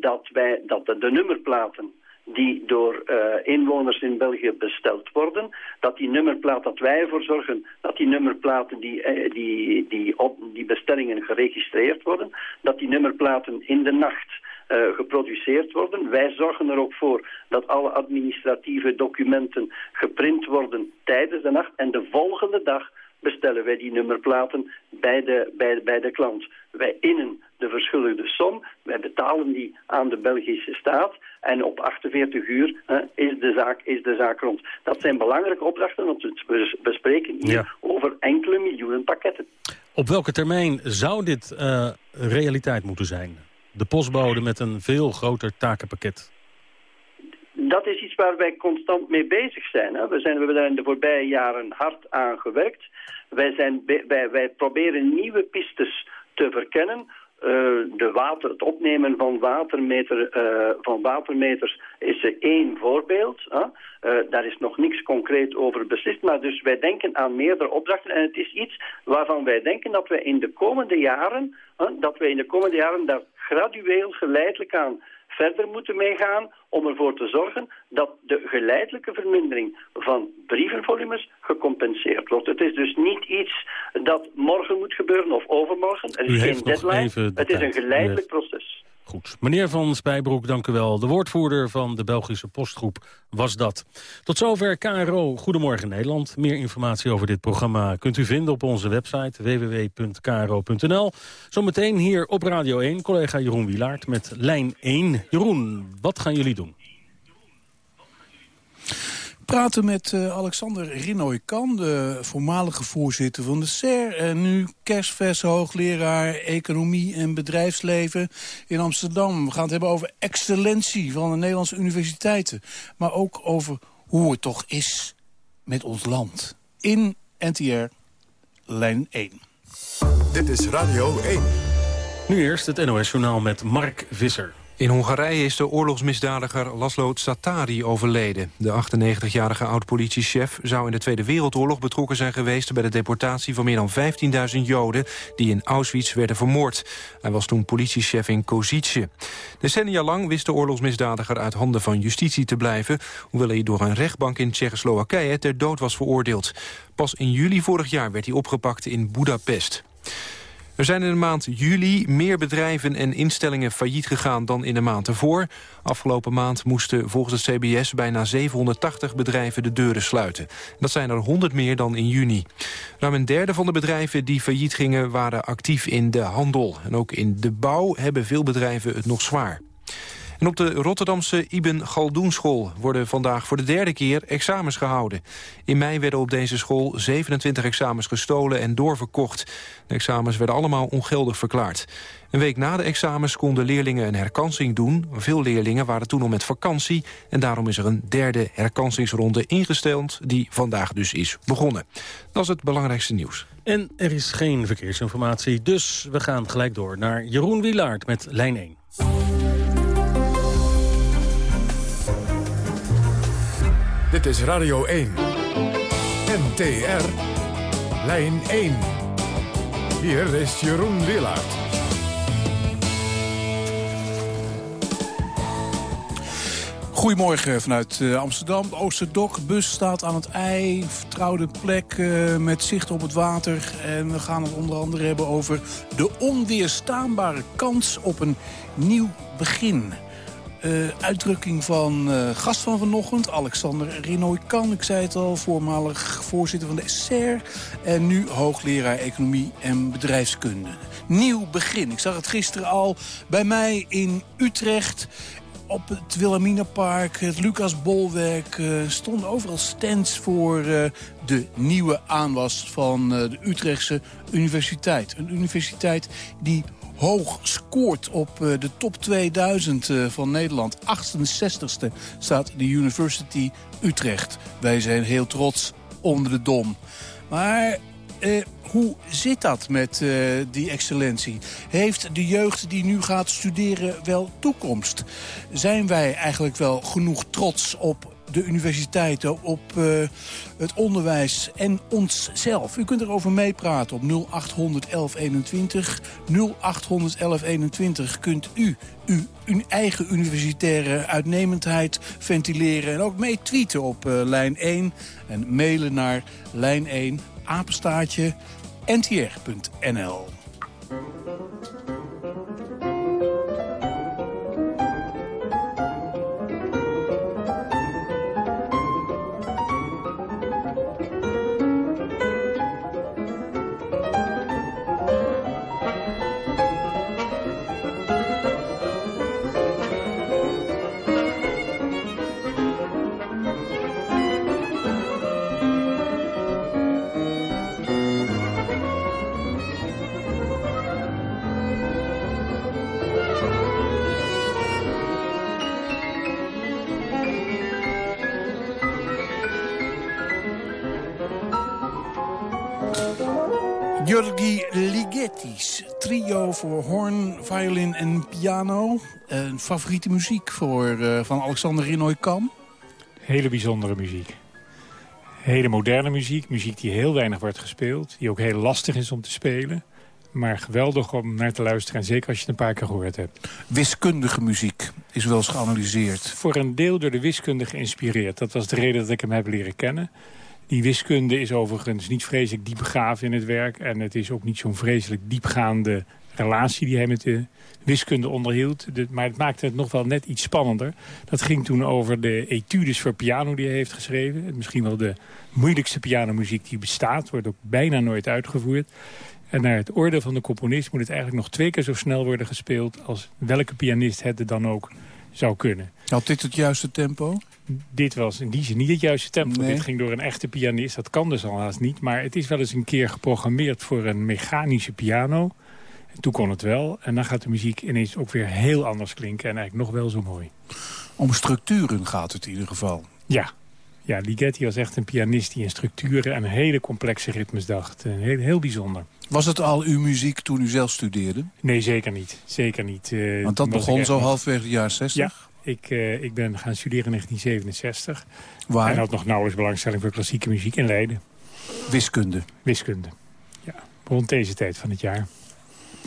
dat, wij, dat de, nummerplaten die door uh, inwoners in België besteld worden, dat die nummerplaat, dat wij ervoor zorgen dat die nummerplaten, die, uh, die, die, op, die bestellingen geregistreerd worden, dat die nummerplaten in de nacht geproduceerd worden. Wij zorgen er ook voor dat alle administratieve documenten geprint worden tijdens de nacht en de volgende dag bestellen wij die nummerplaten bij de, bij, bij de klant. Wij innen de verschuldigde som, wij betalen die aan de Belgische staat en op 48 uur is, de zaak, is de zaak rond. Dat zijn belangrijke opdrachten om te bespreken hier over enkele miljoenen pakketten. Op welke termijn zou dit uh, realiteit moeten zijn? De postbode met een veel groter takenpakket. Dat is waar wij constant mee bezig zijn. Hè. We, zijn, we hebben daar in de voorbije jaren hard aan gewerkt. Wij, zijn, wij, wij proberen nieuwe pistes te verkennen uh, de water, het opnemen van, watermeter, uh, van watermeters is één voorbeeld. Uh, daar is nog niks concreet over beslist. Maar dus wij denken aan meerdere opdrachten. En het is iets waarvan wij denken dat we in de komende jaren, dat we in de komende jaren daar gradueel geleidelijk aan verder moeten meegaan om ervoor te zorgen dat de geleidelijke vermindering van brievenvolumes gecompenseerd wordt. Het is dus niet iets dat morgen moet gebeuren of overmorgen. Er is geen deadline. Het is een geleidelijk proces. Goed. Meneer Van Spijbroek, dank u wel. De woordvoerder van de Belgische postgroep was dat. Tot zover KRO Goedemorgen Nederland. Meer informatie over dit programma kunt u vinden op onze website www.kro.nl. Zometeen hier op Radio 1 collega Jeroen Wilaert met Lijn 1. Jeroen, wat gaan jullie doen? Praten met uh, Alexander Rinoy-Kan, de voormalige voorzitter van de SER... en nu kerstverse hoogleraar Economie en Bedrijfsleven in Amsterdam. We gaan het hebben over excellentie van de Nederlandse universiteiten... maar ook over hoe het toch is met ons land. In NTR, lijn 1. Dit is Radio 1. Nu eerst het NOS-journaal met Mark Visser. In Hongarije is de oorlogsmisdadiger Laszlo Tsatari overleden. De 98-jarige oud-politiechef zou in de Tweede Wereldoorlog betrokken zijn geweest... bij de deportatie van meer dan 15.000 Joden die in Auschwitz werden vermoord. Hij was toen politiechef in Kozice. Decennia lang wist de oorlogsmisdadiger uit handen van justitie te blijven... hoewel hij door een rechtbank in Tsjechoslowakije ter dood was veroordeeld. Pas in juli vorig jaar werd hij opgepakt in Budapest. Er zijn in de maand juli meer bedrijven en instellingen failliet gegaan dan in de maand ervoor. Afgelopen maand moesten volgens het CBS bijna 780 bedrijven de deuren sluiten. Dat zijn er 100 meer dan in juni. Ruim een derde van de bedrijven die failliet gingen waren actief in de handel. En ook in de bouw hebben veel bedrijven het nog zwaar. En op de Rotterdamse Ibn Galdoenschool worden vandaag voor de derde keer examens gehouden. In mei werden op deze school 27 examens gestolen en doorverkocht. De examens werden allemaal ongeldig verklaard. Een week na de examens konden leerlingen een herkansing doen. Veel leerlingen waren toen al met vakantie... en daarom is er een derde herkansingsronde ingesteld... die vandaag dus is begonnen. Dat is het belangrijkste nieuws. En er is geen verkeersinformatie, dus we gaan gelijk door naar Jeroen Wilaert met lijn 1. Dit is Radio 1. NTR. Lijn 1. Hier is Jeroen Willaert. Goedemorgen vanuit uh, Amsterdam. Oosterdok bus staat aan het ei. Vertrouwde plek uh, met zicht op het water. En we gaan het onder andere hebben over de onweerstaanbare kans op een nieuw begin. Uh, uitdrukking van uh, gast van vanochtend, Alexander Rinoy-Kan. Ik zei het al, voormalig voorzitter van de SER. En nu hoogleraar Economie en Bedrijfskunde. Nieuw begin. Ik zag het gisteren al bij mij in Utrecht op het Wilhelminapark, het Lucas Bolwerk... Uh, stonden overal stands voor de nieuwe aanwas van de Utrechtse universiteit. Een universiteit die hoog scoort op uh, de top 2000 uh, van Nederland. 68ste staat de University Utrecht. Wij zijn heel trots onder de dom. Maar uh, hoe zit dat met die excellentie? Heeft de jeugd die nu gaat studeren wel toekomst? Zijn wij eigenlijk wel genoeg trots op de universiteiten, op uh, het onderwijs en onszelf. U kunt erover meepraten op 0800 1121. 0800 1121 kunt u uw, eigen universitaire uitnemendheid ventileren... en ook mee tweeten op uh, lijn 1 en mailen naar lijn 1 apenstaartje ntr.nl. violin en piano. Een favoriete muziek voor, uh, van Alexander Rinoy Kam? Hele bijzondere muziek. Hele moderne muziek, muziek die heel weinig wordt gespeeld. Die ook heel lastig is om te spelen. Maar geweldig om naar te luisteren en zeker als je het een paar keer gehoord hebt. Wiskundige muziek is wel eens geanalyseerd. Voor een deel door de wiskunde geïnspireerd. Dat was de reden dat ik hem heb leren kennen. Die wiskunde is overigens niet vreselijk diep begaafd in het werk. En het is ook niet zo'n vreselijk diepgaande relatie die hij met de wiskunde onderhield. maar het maakte het nog wel net iets spannender. Dat ging toen over de etudes voor piano die hij heeft geschreven. Misschien wel de moeilijkste pianomuziek die bestaat. Wordt ook bijna nooit uitgevoerd. En naar het oordeel van de componist moet het eigenlijk nog twee keer zo snel worden gespeeld... als welke pianist het er dan ook zou kunnen. Had dit het juiste tempo? Dit was in die zin niet het juiste tempo. Dit ging door een echte pianist. Dat kan dus al haast niet. Maar het is wel eens een keer geprogrammeerd voor een mechanische piano. En toen kon het wel. En dan gaat de muziek ineens ook weer heel anders klinken. En eigenlijk nog wel zo mooi. Om structuren gaat het in ieder geval. Ja, ja, Ligeti was echt een pianist die in structuren en hele complexe ritmes dacht. Heel, heel bijzonder. Was het al uw muziek toen u zelf studeerde? Nee, zeker niet. Zeker niet. Uh, Want dat begon zo halfweg de jaren 60? Ja, ik, uh, ik ben gaan studeren in 1967. Waar? En had nog nauwelijks belangstelling voor klassieke muziek in Leiden. Wiskunde? Wiskunde, ja. Rond deze tijd van het jaar.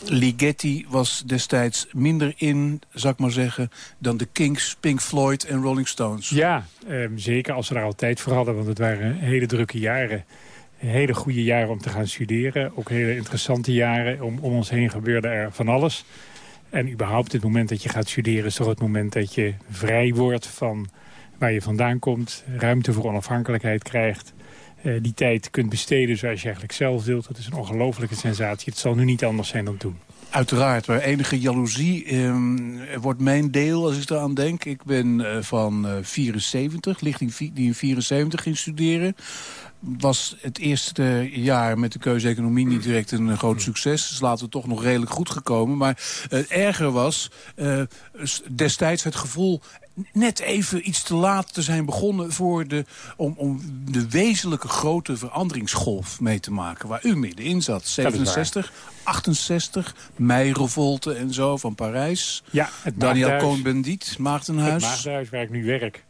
Ligeti was destijds minder in, zou ik maar zeggen... dan de Kings, Pink Floyd en Rolling Stones. Ja, eh, zeker als we daar al tijd voor hadden. Want het waren hele drukke jaren. Hele goede jaren om te gaan studeren. Ook hele interessante jaren. Om, om ons heen gebeurde er van alles. En überhaupt het moment dat je gaat studeren... is toch het moment dat je vrij wordt van waar je vandaan komt. Ruimte voor onafhankelijkheid krijgt. Uh, die tijd kunt besteden zoals je eigenlijk zelf wilt. Dat is een ongelofelijke sensatie. Het zal nu niet anders zijn dan toen. Uiteraard, maar enige jaloezie eh, wordt mijn deel als ik eraan denk. Ik ben uh, van uh, 74, lichting die in 74 ging studeren. Was het eerste jaar met de keuze economie niet direct een groot succes. Dus laten we toch nog redelijk goed gekomen. Maar het erger was destijds het gevoel net even iets te laat te zijn begonnen... Voor de, om, om de wezenlijke grote veranderingsgolf mee te maken... waar u middenin zat. 67, 68, meirevolte en zo van Parijs. Ja, het Daniel Cohn-Bendit, Maartenhuis. Het Maagdhuis, waar ik nu werk.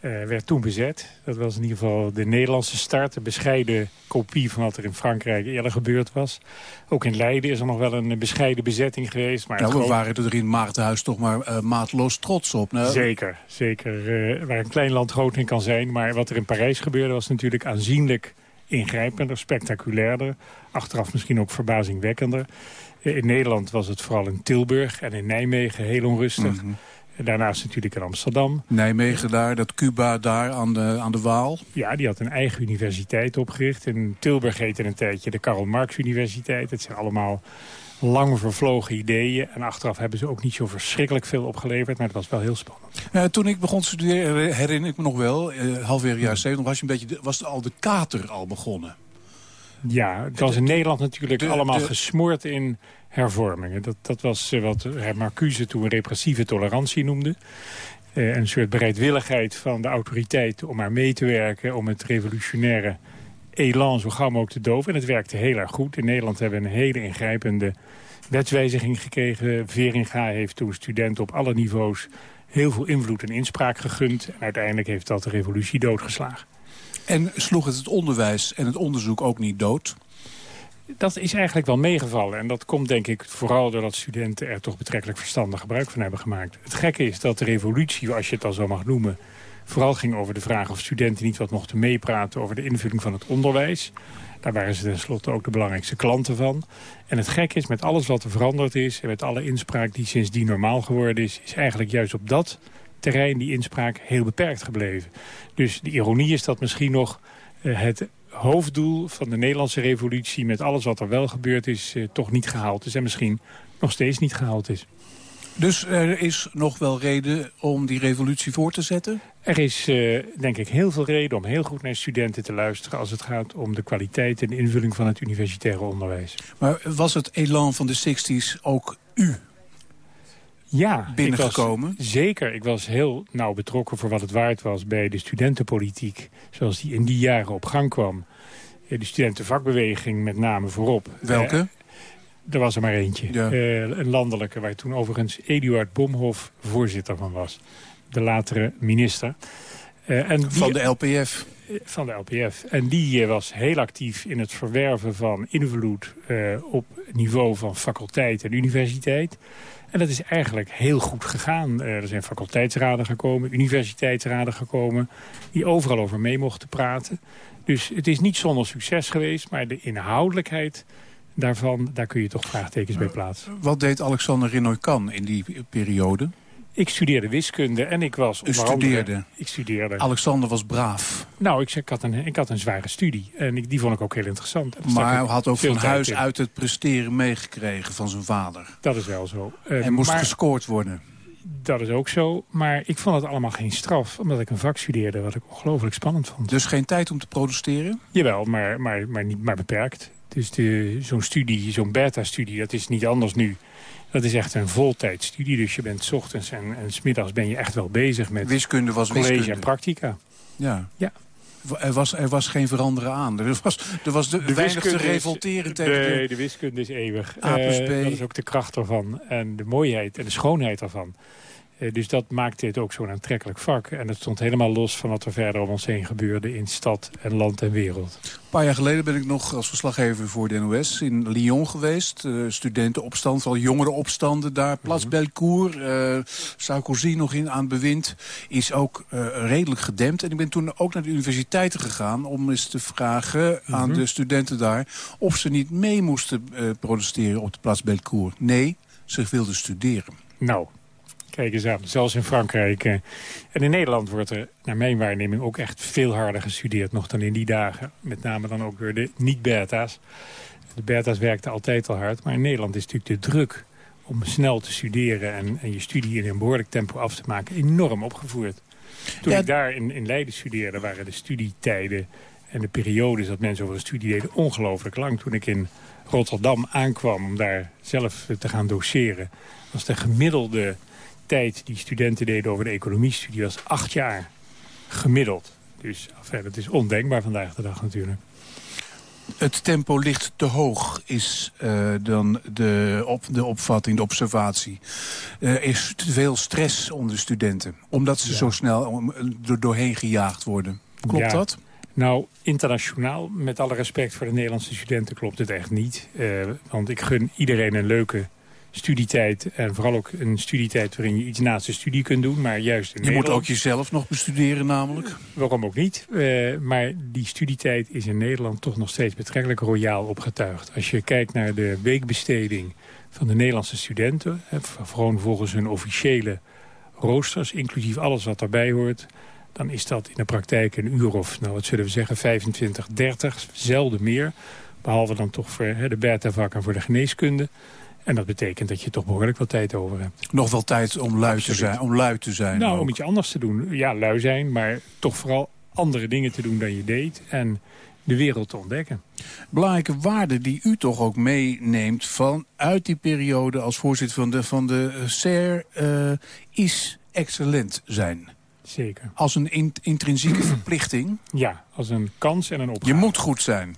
Uh, werd toen bezet. Dat was in ieder geval de Nederlandse start. Een bescheiden kopie van wat er in Frankrijk eerder gebeurd was. Ook in Leiden is er nog wel een bescheiden bezetting geweest. Maar nou, we waren er in Maartenhuis toch maar uh, maatloos trots op. Nou, zeker, zeker. Uh, waar een klein land groot in kan zijn. Maar wat er in Parijs gebeurde was natuurlijk aanzienlijk ingrijpender, spectaculairder. Achteraf misschien ook verbazingwekkender. in Nederland was het vooral in Tilburg en in Nijmegen heel onrustig. Mm -hmm. Daarnaast natuurlijk in Amsterdam. Nijmegen daar, dat Cuba daar aan de, aan de Waal. Ja, die had een eigen universiteit opgericht. In Tilburg heette een tijdje de Karl Marx Universiteit. Het zijn allemaal lang vervlogen ideeën. En achteraf hebben ze ook niet zo verschrikkelijk veel opgeleverd. Maar het was wel heel spannend. Uh, toen ik begon te studeren, herinner ik me nog wel... Uh, halfweg jaren 70 was, je een beetje, was al de kater al begonnen. Ja, het was in Nederland natuurlijk de, allemaal gesmoord in hervormingen. Dat, dat was uh, wat Marcuse toen repressieve tolerantie noemde. Uh, een soort bereidwilligheid van de autoriteiten om maar mee te werken... om het revolutionaire elan zo gauw mogelijk te doven. En het werkte heel erg goed. In Nederland hebben we een hele ingrijpende wetswijziging gekregen. Veringa heeft toen studenten op alle niveaus heel veel invloed en inspraak gegund. En uiteindelijk heeft dat de revolutie doodgeslagen. En sloeg het het onderwijs en het onderzoek ook niet dood? Dat is eigenlijk wel meegevallen. En dat komt denk ik vooral doordat studenten er toch betrekkelijk verstandig gebruik van hebben gemaakt. Het gekke is dat de revolutie, als je het al zo mag noemen... vooral ging over de vraag of studenten niet wat mochten meepraten... over de invulling van het onderwijs. Daar waren ze tenslotte ook de belangrijkste klanten van. En het gekke is, met alles wat er veranderd is... en met alle inspraak die sindsdien normaal geworden is... is eigenlijk juist op dat terrein die inspraak heel beperkt gebleven. Dus de ironie is dat misschien nog uh, het hoofddoel van de Nederlandse revolutie... met alles wat er wel gebeurd is, uh, toch niet gehaald is. En misschien nog steeds niet gehaald is. Dus er is nog wel reden om die revolutie voor te zetten? Er is, uh, denk ik, heel veel reden om heel goed naar studenten te luisteren... als het gaat om de kwaliteit en de invulling van het universitaire onderwijs. Maar was het elan van de 60s ook u? Ja, binnengekomen? Ik was, zeker. Ik was heel nauw betrokken voor wat het waard was bij de studentenpolitiek... zoals die in die jaren op gang kwam. de studentenvakbeweging met name voorop. Welke? Eh, er was er maar eentje. Ja. Eh, een landelijke, waar toen overigens Eduard Bomhoff voorzitter van was. De latere minister. Eh, en die- Van de LPF. van de LPF. En die eh, was heel actief in het verwerven van invloed eh, op niveau van faculteit en universiteit. En dat is eigenlijk heel goed gegaan. Eh, er zijn faculteitsraden gekomen, universiteitsraden gekomen... die overal over mee mochten praten. Dus het is niet zonder succes geweest, maar de inhoudelijkheid daarvan... daar kun je toch vraagtekens bij plaatsen. Wat deed Alexander Rinoy-Kan in die periode? Ik studeerde wiskunde en ik was onder andere- studeerde? Ik studeerde. Alexander was braaf. Nou, ik, ik, had een, ik had een zware studie. En ik, die vond ik ook heel interessant. Maar hij had ook veel van huis in. uit het presteren meegekregen van zijn vader. Dat is wel zo. Eh, en moest maar gescoord worden. Dat is ook zo. Maar ik vond het allemaal geen straf. Omdat ik een vak studeerde wat ik ongelooflijk spannend vond. Dus geen tijd om te protesteren? Jawel, maar, maar, maar, niet, maar beperkt. Dus zo'n studie, zo'n beta-studie, dat is niet anders nu. Dat is echt een voltijdstudie. Dus je bent 's ochtends en, en 's middags ben je echt wel bezig met Wiskunde was college wiskunde. en practica. Ja. Ja. Er was, er was geen veranderen aan. Er was, er was de, weinig te is- revolteren tegen Nee, de... de wiskunde is eeuwig. A plus Eh, dat is ook de kracht ervan. En de mooiheid en de schoonheid ervan. Eh, dus dat maakte het ook zo'n aantrekkelijk vak. En het stond helemaal los van wat er verder om ons heen gebeurde... in stad en land en wereld. Een paar jaar geleden ben ik nog als verslaggever voor de NOS in Lyon geweest. Uh, studentenopstand, vooral jongerenopstanden daar. Place Bellecour, uh, Sarkozy nog in aan het bewind, is ook uh, redelijk gedempt. En ik ben toen ook naar de universiteiten gegaan om eens te vragen aan de studenten daar... of ze niet mee moesten protesteren op de Place Bellecour. Nee, ze wilden studeren. Nou, Kijk eens aan, zelfs in Frankrijk. eh, En in Nederland wordt er, naar mijn waarneming, ook echt veel harder gestudeerd nog dan in die dagen. Met name dan ook door de niet-beta's. De beta's werkten altijd al hard, maar in Nederland is natuurlijk de druk om snel te studeren en, en je studie in een behoorlijk tempo af te maken enorm opgevoerd. Toen Ja, ik daar in, in Leiden studeerde, waren de studietijden en de periodes dat mensen over een studie deden ongelooflijk lang. Toen ik in Rotterdam aankwam om daar zelf te gaan doseren, was de gemiddelde tijd die studenten deden over de economiestudie was acht jaar gemiddeld. Dus enfin, dat is ondenkbaar vandaag de dag natuurlijk. Het tempo ligt te hoog, is uh, dan de, op, de opvatting, de observatie. Er is te veel stress onder studenten, omdat ze ja. zo snel om, er doorheen gejaagd worden. Klopt ja. dat? Nou, internationaal, met alle respect voor de Nederlandse studenten, klopt het echt niet. Uh, want ik gun iedereen een leuke studietijd. En vooral ook een studietijd waarin je iets naast de studie kunt doen. Maar juist in Je Nederland... moet ook jezelf nog bestuderen namelijk. Waarom ook niet. Uh, maar die studietijd is in Nederland toch nog steeds betrekkelijk royaal opgetuigd. Als je kijkt naar de weekbesteding van de Nederlandse studenten... Hè, gewoon volgens hun officiële roosters, inclusief alles wat daarbij hoort... dan is dat in de praktijk een uur of, nou wat zullen we zeggen, 25, 30, zelden meer. Behalve dan toch voor hè, de beta-vakken voor de geneeskunde... En dat betekent dat je toch behoorlijk wat tijd over hebt. Nog wel tijd om lui te zijn. Om lui te zijn nou, ook. om iets anders te doen. Ja, lui zijn, maar toch vooral andere dingen te doen dan je deed. En de wereld te ontdekken. Belangrijke waarde die u toch ook meeneemt vanuit die periode als voorzitter van de, van de SER uh, is excellent zijn. Zeker. Als een in, intrinsieke verplichting. Ja, als een kans en een opgave. Je moet goed zijn.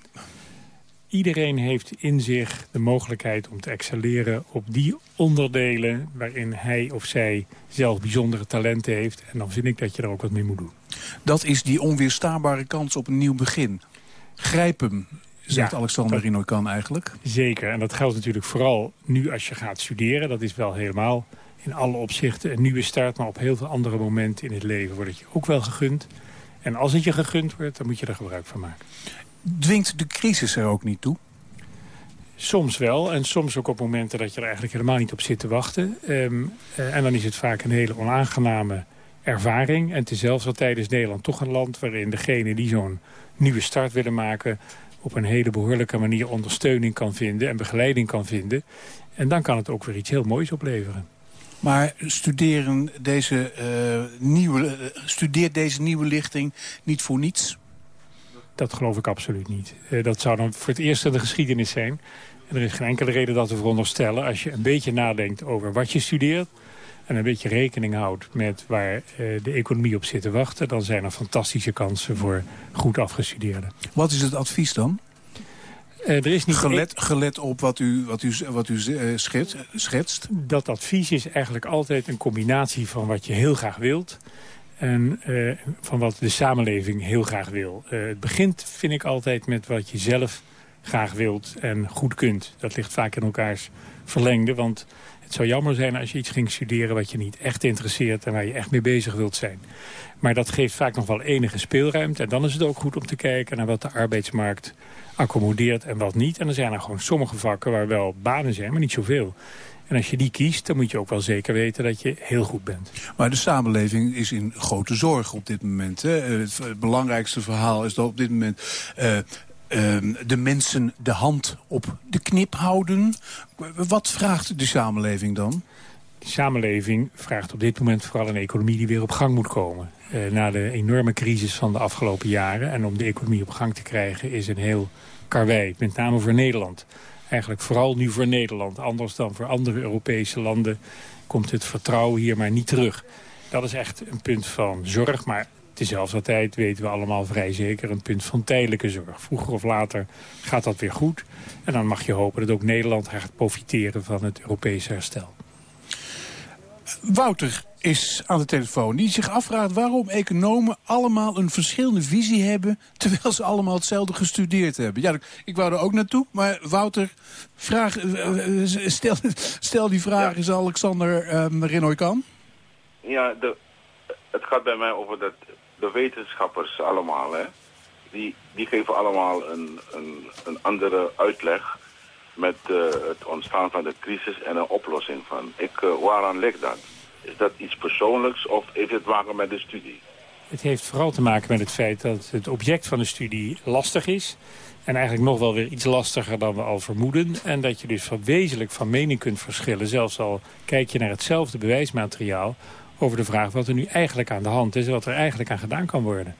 Iedereen heeft in zich de mogelijkheid om te excelleren op die onderdelen... waarin hij of zij zelf bijzondere talenten heeft. En dan vind ik dat je er ook wat mee moet doen. Dat is die onweerstaanbare kans op een nieuw begin. Grijp hem, zegt Ja, Alexander Rinoy-Kan eigenlijk. Zeker, en dat geldt natuurlijk vooral nu als je gaat studeren. Dat is wel helemaal in alle opzichten een nieuwe start... maar op heel veel andere momenten in het leven wordt het je ook wel gegund. En als het je gegund wordt, dan moet je er gebruik van maken. Dwingt de crisis er ook niet toe? Soms wel, en soms ook op momenten dat je er eigenlijk helemaal niet op zit te wachten. Ehm, eh, en dan is het vaak een hele onaangename ervaring. En het is zelfs al tijdens Nederland toch een land waarin degene die zo'n nieuwe start willen maken... op een hele behoorlijke manier ondersteuning kan vinden en begeleiding kan vinden. En dan kan het ook weer iets heel moois opleveren. Maar studeren deze, uh, nieuwe, uh, studeert deze nieuwe lichting niet voor niets? Dat geloof ik absoluut niet. Uh, dat zou dan voor het eerst in de geschiedenis zijn. En er is geen enkele reden dat te veronderstellen... als je een beetje nadenkt over wat je studeert... en een beetje rekening houdt met waar eh, de economie op zit te wachten... dan zijn er fantastische kansen voor goed afgestudeerden. Wat is het advies dan? Uh, er is niet gelet, gelet op wat u, wat u, wat u uh, schetst, schetst? Dat advies is eigenlijk altijd een combinatie van wat je heel graag wilt... en uh, van wat de samenleving heel graag wil. het begint, vind ik, altijd met wat je zelf graag wilt en goed kunt. Dat ligt vaak in elkaars verlengde, want het zou jammer zijn als je iets ging studeren wat je niet echt interesseert en waar je echt mee bezig wilt zijn. Maar dat geeft vaak nog wel enige speelruimte. En dan is het ook goed om te kijken naar wat de arbeidsmarkt accommodeert en wat niet. En dan zijn er gewoon sommige vakken waar wel banen zijn, maar niet zoveel. En als je die kiest, dan moet je ook wel zeker weten dat je heel goed bent. Maar de samenleving is in grote zorg op dit moment. Hè? Het belangrijkste verhaal is dat op dit moment... Uh, uh, de mensen de hand op de knip houden. Wat vraagt de samenleving dan? De samenleving vraagt op dit moment vooral een economie die weer op gang moet komen. Uh, na de enorme crisis van de afgelopen jaren. En om de economie op gang te krijgen is een heel karwei. Met name voor Nederland. Eigenlijk vooral nu voor Nederland. Anders dan voor andere Europese landen komt het vertrouwen hier maar niet terug. Dat is echt een punt van zorg. Maar dezelfde tijd weten we allemaal vrij zeker een punt van tijdelijke zorg. Vroeger of later gaat dat weer goed. En dan mag je hopen dat ook Nederland gaat profiteren van het Europese herstel. Wouter is aan de telefoon. Die zich afvraagt waarom economen allemaal een verschillende visie hebben... terwijl ze allemaal hetzelfde gestudeerd hebben. Ja, ik wou er ook naartoe, maar Wouter, vraag, eh, eh, stel, stel die vraag ja. is Alexander um, Renoy kan. Ja, de, het gaat bij mij over dat de wetenschappers allemaal, hè, die, die geven allemaal een, een, een andere uitleg met uh, het ontstaan van de crisis en een oplossing van. Ik, uh, waaraan ligt dat? Is dat iets persoonlijks of heeft het maken met de studie? Het heeft vooral te maken met het feit dat het object van de studie lastig is. En eigenlijk nog wel weer iets lastiger dan we al vermoeden. En dat je dus van wezenlijk van mening kunt verschillen. Zelfs al kijk je naar hetzelfde bewijsmateriaal over de vraag wat er nu eigenlijk aan de hand is... en wat er eigenlijk aan gedaan kan worden.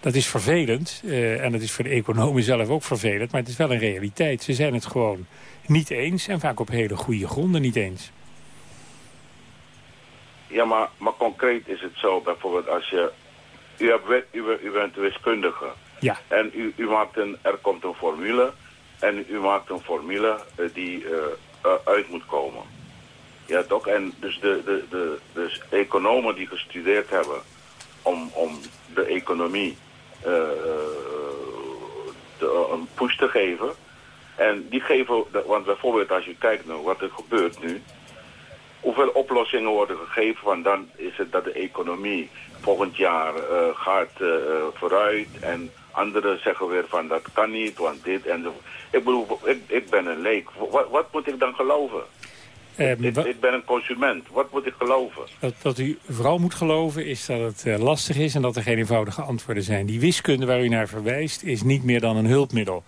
Dat is vervelend uh, en dat is voor de economen zelf ook vervelend... maar het is wel een realiteit. Ze zijn het gewoon niet eens en vaak op hele goede gronden niet eens. Ja, maar, maar concreet is het zo, bijvoorbeeld als je... U, hebt, u, u bent wiskundige. Ja. En u, u maakt een, er komt een formule en u maakt een formule uh, die uh, uit moet komen. Ja, toch? En dus de, de, de dus economen die gestudeerd hebben om, om de economie uh, de, een push te geven. En die geven, want bijvoorbeeld als je kijkt naar wat er gebeurt nu, hoeveel oplossingen worden gegeven, van dan is het dat de economie volgend jaar uh, gaat uh, vooruit en anderen zeggen weer van dat kan niet, want dit en zo. Ik bedoel, ik, ik ben een leek. Wat, wat moet ik dan geloven? Ik, ik, ben een consument. Wat moet ik geloven? Wat, wat u vooral moet geloven is dat het uh, lastig is en dat er geen eenvoudige antwoorden zijn. Die wiskunde waar u naar verwijst is niet meer dan een hulpmiddel.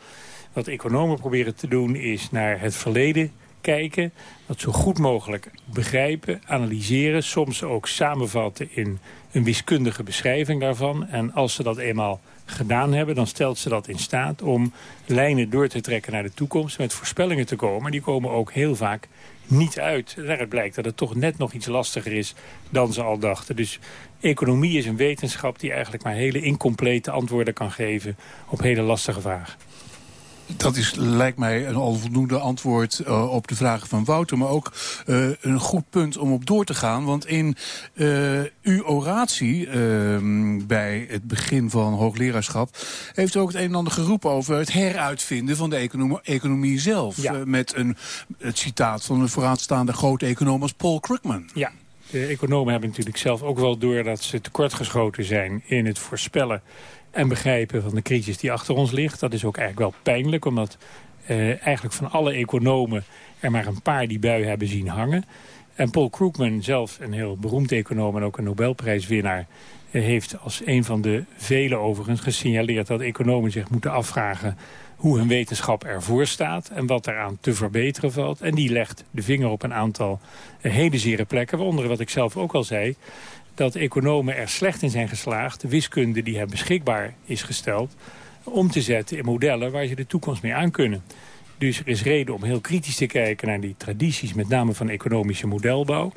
Wat economen proberen te doen is naar het verleden kijken. Dat zo goed mogelijk begrijpen, analyseren. Soms ook samenvatten in een wiskundige beschrijving daarvan. En als ze dat eenmaal gedaan hebben, dan stelt ze dat in staat om lijnen door te trekken naar de toekomst. Met voorspellingen te komen. En die komen ook heel vaak niet uit. Daaruit blijkt dat het toch net nog iets lastiger is dan ze al dachten. Dus economie is een wetenschap die eigenlijk maar hele incomplete antwoorden kan geven op hele lastige vragen. Dat is, lijkt mij een al voldoende antwoord uh, op de vragen van Wouter. Maar ook uh, een goed punt om op door te gaan. Want in uh, uw oratie bij het begin van hoogleraarschap... heeft u ook het een en ander geroepen over het heruitvinden van de economie, economie zelf. Ja. met een, het citaat van een vooraanstaande grote econoom als Paul Krugman. Ja. De economen hebben natuurlijk zelf ook wel door dat ze tekortgeschoten zijn in het voorspellen en begrijpen van de crisis die achter ons ligt. Dat is ook eigenlijk wel pijnlijk, omdat uh, eigenlijk van alle economen er maar een paar die bui hebben zien hangen. En Paul Krugman, zelf een heel beroemd econoom en ook een Nobelprijswinnaar... Uh, heeft als een van de vele overigens gesignaleerd dat economen zich moeten afvragen hoe hun wetenschap ervoor staat en wat eraan te verbeteren valt. En die legt de vinger op een aantal uh, hele zere plekken, waaronder wat ik zelf ook al zei dat economen er slecht in zijn geslaagd... de wiskunde die hen beschikbaar is gesteld... om te zetten in modellen waar ze de toekomst mee aan kunnen. Dus er is reden om heel kritisch te kijken naar die tradities... met name van economische modelbouw.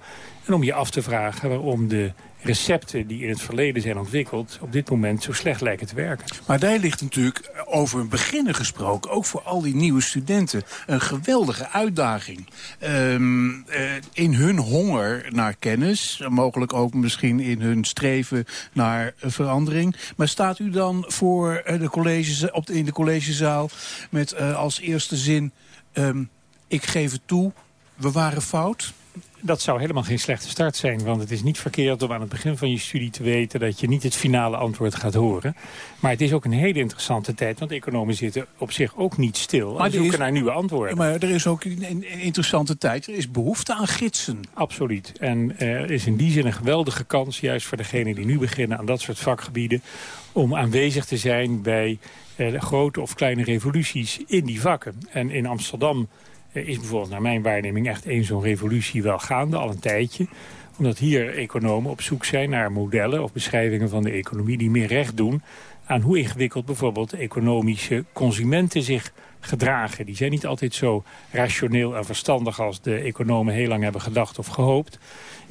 En om je af te vragen waarom de recepten die in het verleden zijn ontwikkeld... op dit moment zo slecht lijken te werken. Maar daar ligt natuurlijk over een beginnen gesproken... ook voor al die nieuwe studenten een geweldige uitdaging. Um, uh, in hun honger naar kennis, mogelijk ook misschien in hun streven naar verandering. Maar staat u dan voor uh, de colleges, op in de collegezaal met uh, als eerste zin... Um, ik geef het toe, we waren fout dat zou helemaal geen slechte start zijn. Want het is niet verkeerd om aan het begin van je studie te weten... dat je niet het finale antwoord gaat horen. Maar het is ook een hele interessante tijd. Want economen zitten op zich ook niet stil. Maar en zoeken is, naar nieuwe antwoorden. Maar er is ook een interessante tijd. Er is behoefte aan gidsen. Absoluut. En er is in die zin een geweldige kans... juist voor degenen die nu beginnen aan dat soort vakgebieden... om aanwezig te zijn bij eh, grote of kleine revoluties in die vakken. En in Amsterdam is bijvoorbeeld naar mijn waarneming echt één zo'n revolutie wel gaande, al een tijdje. Omdat hier economen op zoek zijn naar modellen of beschrijvingen van de economie... die meer recht doen aan hoe ingewikkeld bijvoorbeeld economische consumenten zich gedragen. Die zijn niet altijd zo rationeel en verstandig als de economen heel lang hebben gedacht of gehoopt.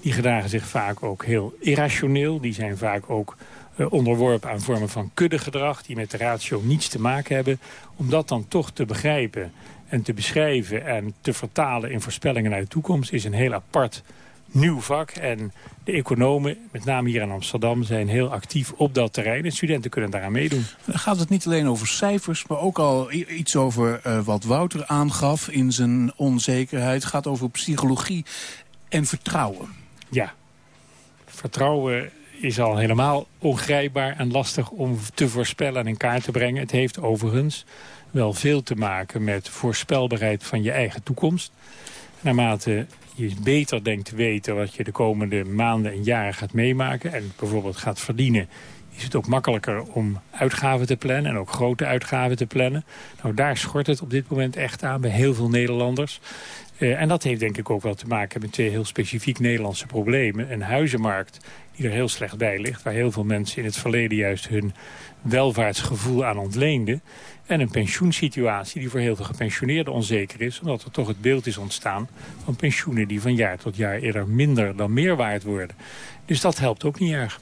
Die gedragen zich vaak ook heel irrationeel. Die zijn vaak ook uh, onderworpen aan vormen van kuddegedrag... die met de ratio niets te maken hebben. Om dat dan toch te begrijpen en te beschrijven en te vertalen in voorspellingen naar de toekomst... is een heel apart nieuw vak. En de economen, met name hier in Amsterdam, zijn heel actief op dat terrein. En studenten kunnen daaraan meedoen. Dan gaat het niet alleen over cijfers, maar ook al iets over uh, wat Wouter aangaf in zijn onzekerheid. Het gaat over psychologie en vertrouwen. Ja, vertrouwen is al helemaal ongrijpbaar en lastig om te voorspellen en in kaart te brengen. Het heeft overigens wel veel te maken met voorspelbaarheid van je eigen toekomst. Naarmate je beter denkt te weten wat je de komende maanden en jaren gaat meemaken... en bijvoorbeeld gaat verdienen, is het ook makkelijker om uitgaven te plannen... en ook grote uitgaven te plannen. Nou, daar schort het op dit moment echt aan bij heel veel Nederlanders. Uh, en dat heeft denk ik ook wel te maken met twee heel specifiek Nederlandse problemen. Een huizenmarkt die er heel slecht bij ligt... waar heel veel mensen in het verleden juist hun welvaartsgevoel aan ontleenden... En een pensioensituatie die voor heel veel gepensioneerden onzeker is. Omdat er toch het beeld is ontstaan van pensioenen die van jaar tot jaar eerder minder dan meer waard worden. Dus dat helpt ook niet erg.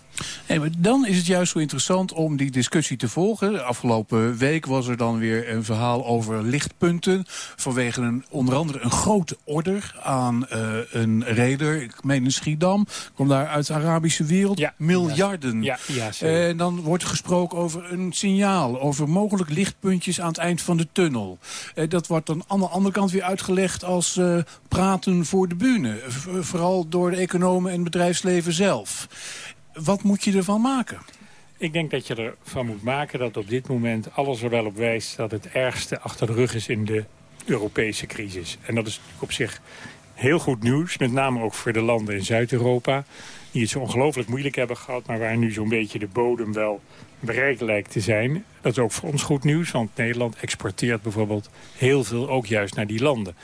Maar dan is het juist zo interessant om die discussie te volgen. De afgelopen week was er dan weer een verhaal over lichtpunten. Vanwege een, onder andere een grote order aan uh, een reder. Ik meen in Schiedam. Komt daar uit de Arabische wereld. Ja, Miljarden. Ja, ja, en dan wordt gesproken over een signaal. Over mogelijk lichtpuntjes aan het eind van de tunnel. Uh, dat wordt dan aan de andere kant weer uitgelegd als uh, praten voor de bühne. vooral door de economen en het bedrijfsleven zelf. Wat moet je ervan maken? Ik denk dat je ervan moet maken dat op dit moment alles er wel op wijst... dat het ergste achter de rug is in de Europese crisis. En dat is op zich heel goed nieuws. Met name ook voor de landen in Zuid-Europa. Die het zo ongelooflijk moeilijk hebben gehad. Maar waar nu zo'n beetje de bodem wel bereikt lijkt te zijn. Dat is ook voor ons goed nieuws. Want Nederland exporteert bijvoorbeeld heel veel ook juist naar die landen.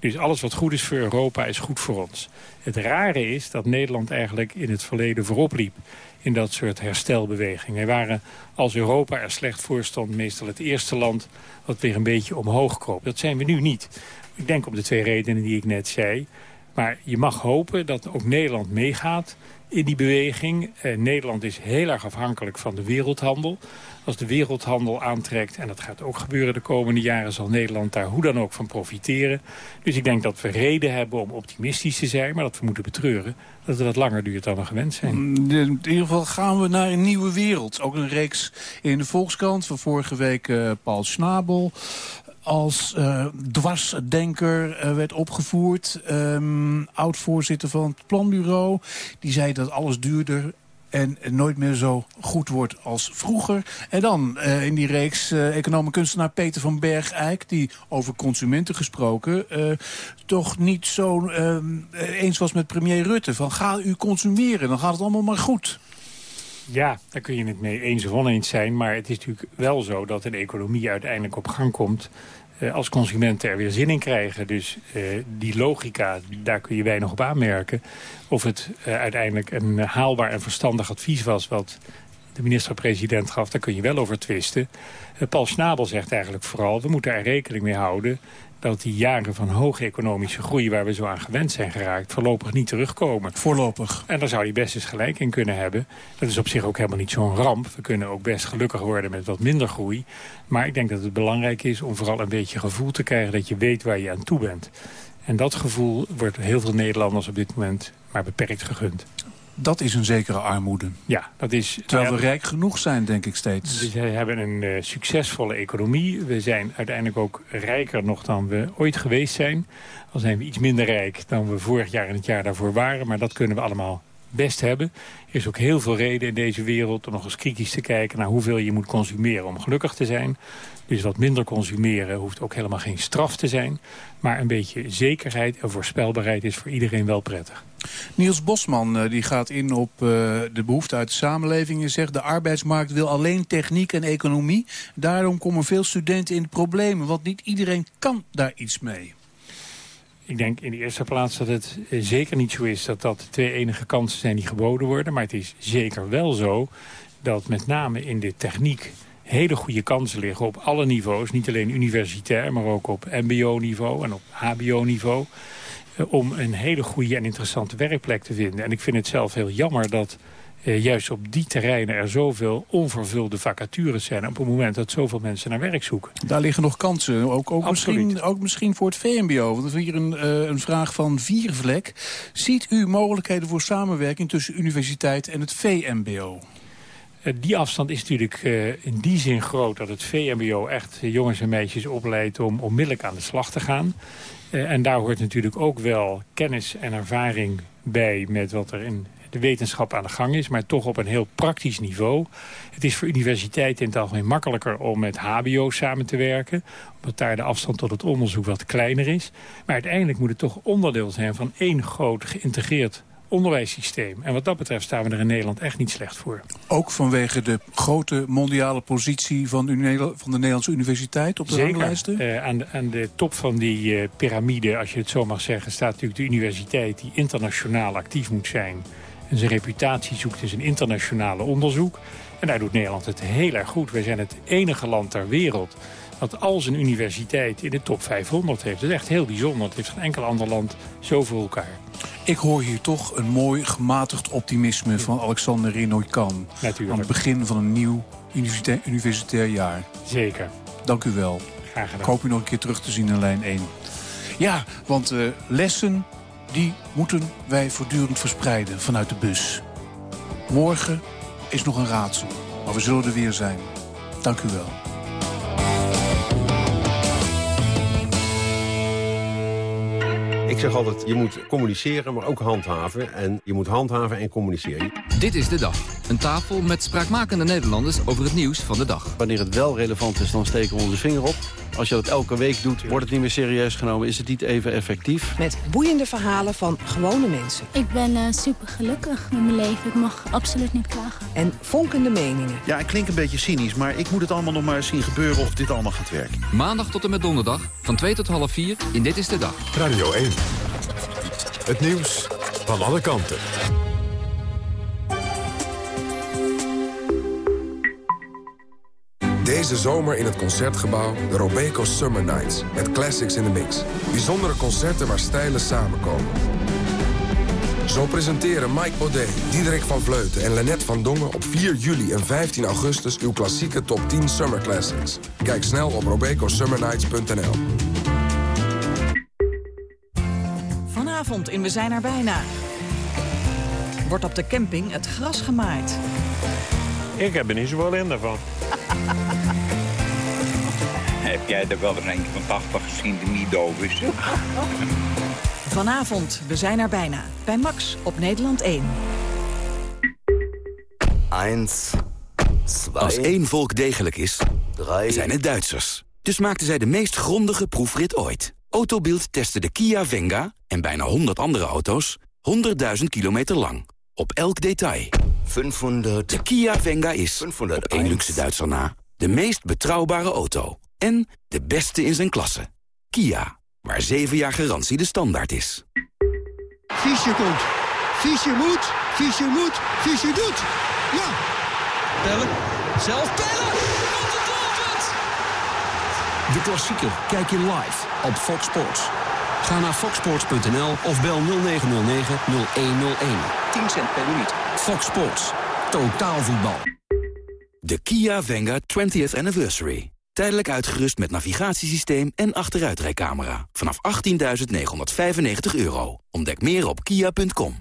Dus alles wat goed is voor Europa is goed voor ons. Het rare is dat Nederland eigenlijk in het verleden voorop liep in dat soort herstelbewegingen. Wij waren als Europa er slecht voor stond meestal het eerste land wat weer een beetje omhoog kroop. Dat zijn we nu niet. Ik denk om de twee redenen die ik net zei. Maar je mag hopen dat ook Nederland meegaat in die beweging. Eh, Nederland is heel erg afhankelijk van de wereldhandel. Als de wereldhandel aantrekt, en dat gaat ook gebeuren de komende jaren... zal Nederland daar hoe dan ook van profiteren. Dus ik denk dat we reden hebben om optimistisch te zijn... maar dat we moeten betreuren dat het wat langer duurt dan we gewend zijn. Mm, in ieder geval gaan we naar een nieuwe wereld. Ook een reeks in de Volkskrant van vorige week uh, Paul Schnabel als uh, dwarsdenker uh, werd opgevoerd. Um, Oud-voorzitter van het planbureau. Die zei dat alles duurder en nooit meer zo goed wordt als vroeger. En dan uh, in die reeks uh, econoom kunstenaar Peter van Bergijk... die over consumenten gesproken toch niet zo eens was met premier Rutte. Van ga u consumeren, dan gaat het allemaal maar goed. Ja, daar kun je het mee eens of oneens zijn. Maar het is natuurlijk wel zo dat een economie uiteindelijk op gang komt... Uh, als consumenten er weer zin in krijgen. Dus uh, die logica, daar kun je weinig op aanmerken. Of het uh, uiteindelijk een haalbaar en verstandig advies was... wat de minister-president gaf, daar kun je wel over twisten. Paul Schnabel zegt eigenlijk vooral, we moeten er rekening mee houden dat die jaren van hoge economische groei... waar we zo aan gewend zijn geraakt, voorlopig niet terugkomen. Voorlopig. En daar zou hij best eens gelijk in kunnen hebben. Dat is op zich ook helemaal niet zo'n ramp. We kunnen ook best gelukkig worden met wat minder groei. Maar ik denk dat het belangrijk is om vooral een beetje gevoel te krijgen... dat je weet waar je aan toe bent. En dat gevoel wordt heel veel Nederlanders op dit moment maar beperkt gegund. Dat is een zekere armoede. Ja, dat is... Terwijl we rijk genoeg zijn, denk ik steeds. We hebben een uh, succesvolle economie. We zijn uiteindelijk ook rijker nog dan we ooit geweest zijn. Al zijn we iets minder rijk dan we vorig jaar en het jaar daarvoor waren. Maar dat kunnen we allemaal best hebben. Er is ook heel veel reden in deze wereld om nog eens kritisch te kijken... naar hoeveel je moet consumeren om gelukkig te zijn. Dus wat minder consumeren hoeft ook helemaal geen straf te zijn. Maar een beetje zekerheid en voorspelbaarheid is voor iedereen wel prettig. Niels Bosman uh, die gaat in op uh, de behoefte uit de samenleving. en zegt de arbeidsmarkt wil alleen techniek en economie. Daarom komen veel studenten in problemen. Want niet iedereen kan daar iets mee. Ik denk in de eerste plaats dat het zeker niet zo is dat dat de twee enige kansen zijn die geboden worden. Maar het is zeker wel zo dat met name in de techniek hele goede kansen liggen op alle niveaus. Niet alleen universitair, maar ook op mbo-niveau en op hbo-niveau. Eh, om een hele goede en interessante werkplek te vinden. En ik vind het zelf heel jammer dat eh, juist op die terreinen er zoveel onvervulde vacatures zijn... op het moment dat zoveel mensen naar werk zoeken. Daar liggen nog kansen, ook, ook, misschien, ook misschien voor het VMBO. Want is hier een, uh, een vraag van Viervlek. Ziet u mogelijkheden voor samenwerking tussen universiteit en het VMBO? Uh, die afstand is natuurlijk uh, in die zin groot dat het VMBO echt jongens en meisjes opleidt om onmiddellijk aan de slag te gaan. Uh, en daar hoort natuurlijk ook wel kennis en ervaring bij met wat er in de wetenschap aan de gang is, maar toch op een heel praktisch niveau. Het is voor universiteiten in het algemeen makkelijker om met hbo samen te werken, omdat daar de afstand tot het onderzoek wat kleiner is. Maar uiteindelijk moet het toch onderdeel zijn van één groot geïntegreerd onderwijssysteem. En wat dat betreft staan we er in Nederland echt niet slecht voor. Ook vanwege de grote mondiale positie van, van de Nederlandse universiteit op de Zeker. ranglijsten? Uh, aan, de, aan de top van die uh, piramide, als je het zo mag zeggen... staat natuurlijk de universiteit die internationaal actief moet zijn... en zijn reputatie zoekt in zijn internationale onderzoek. En daar doet Nederland het heel erg goed. Wij zijn het enige land ter wereld dat al zijn universiteit in de top 500 heeft. Dat is echt heel bijzonder. Het heeft geen enkel ander land zo voor elkaar. Ik hoor hier toch een mooi gematigd optimisme van Alexander Renoy-Kan. Natuurlijk. Aan het begin van een nieuw universitair, universitair jaar. Zeker. Dank u wel. Graag gedaan. Ik hoop u nog een keer terug te zien in lijn 1. Ja, want uh, lessen die moeten wij voortdurend verspreiden vanuit de bus. Morgen is nog een raadsel, maar we zullen er weer zijn. Dank u wel. Ik zeg altijd, je moet communiceren, maar ook handhaven. En je moet handhaven en communiceren. Dit is de dag. Een tafel met spraakmakende Nederlanders over het nieuws van de dag. Wanneer het wel relevant is, dan steken we onze vinger op. Als je dat elke week doet, wordt het niet meer serieus genomen. Is het niet even effectief? Met boeiende verhalen van gewone mensen. Ik ben uh, super gelukkig met mijn leven. Ik mag absoluut niet klagen. En vonkende meningen. Ja, ik klink een beetje cynisch, maar ik moet het allemaal nog maar zien gebeuren of dit allemaal gaat werken. Maandag tot en met donderdag, van 2 tot half 4 in Dit is de Dag. Radio 1. Het nieuws van alle kanten. Deze zomer in het Concertgebouw de Robeco Summer Nights. Met classics in the mix. Bijzondere concerten waar stijlen samenkomen. Zo presenteren Mike Baudet, Diederik van Vleuten en Lennet van Dongen... op 4 juli en 15 augustus uw klassieke top 10 Summer Classics. Kijk snel op robecosummernights.nl. Vanavond in We zijn er bijna. Wordt op de camping het gras gemaaid. Ik heb er niet zoveel in daarvan. Heb jij er wel een eentje van 80 gezien die niet doof is? Vanavond, we zijn er bijna. Bij Max op Nederland 1. Eins, zwei, Als één volk degelijk is, drei, zijn het Duitsers. Dus maakten zij de meest grondige proefrit ooit. Autobild testte de Kia Venga en bijna 100 andere auto's 100.000 kilometer lang. Op elk detail. 500. De Kia Venga is, 500 op één luxe Duitser na, de meest betrouwbare auto. En de beste in zijn klasse. Kia, waar 7 jaar garantie de standaard is. Fischer komt. Fischer moet. Fischer moet. Fischer doet. Ja. Pellen. Zelf pellen. Wat een doelpunt. De klassieker kijk je live op Fox Sports. Ga naar foxsports.nl of bel 0909-0101. 10 cent per minuut. Fox Sports. Totaal voetbal. De Kia Venga 20th Anniversary. Tijdelijk uitgerust met navigatiesysteem en achteruitrijcamera. Vanaf 18.995 euro. Ontdek meer op kia.com.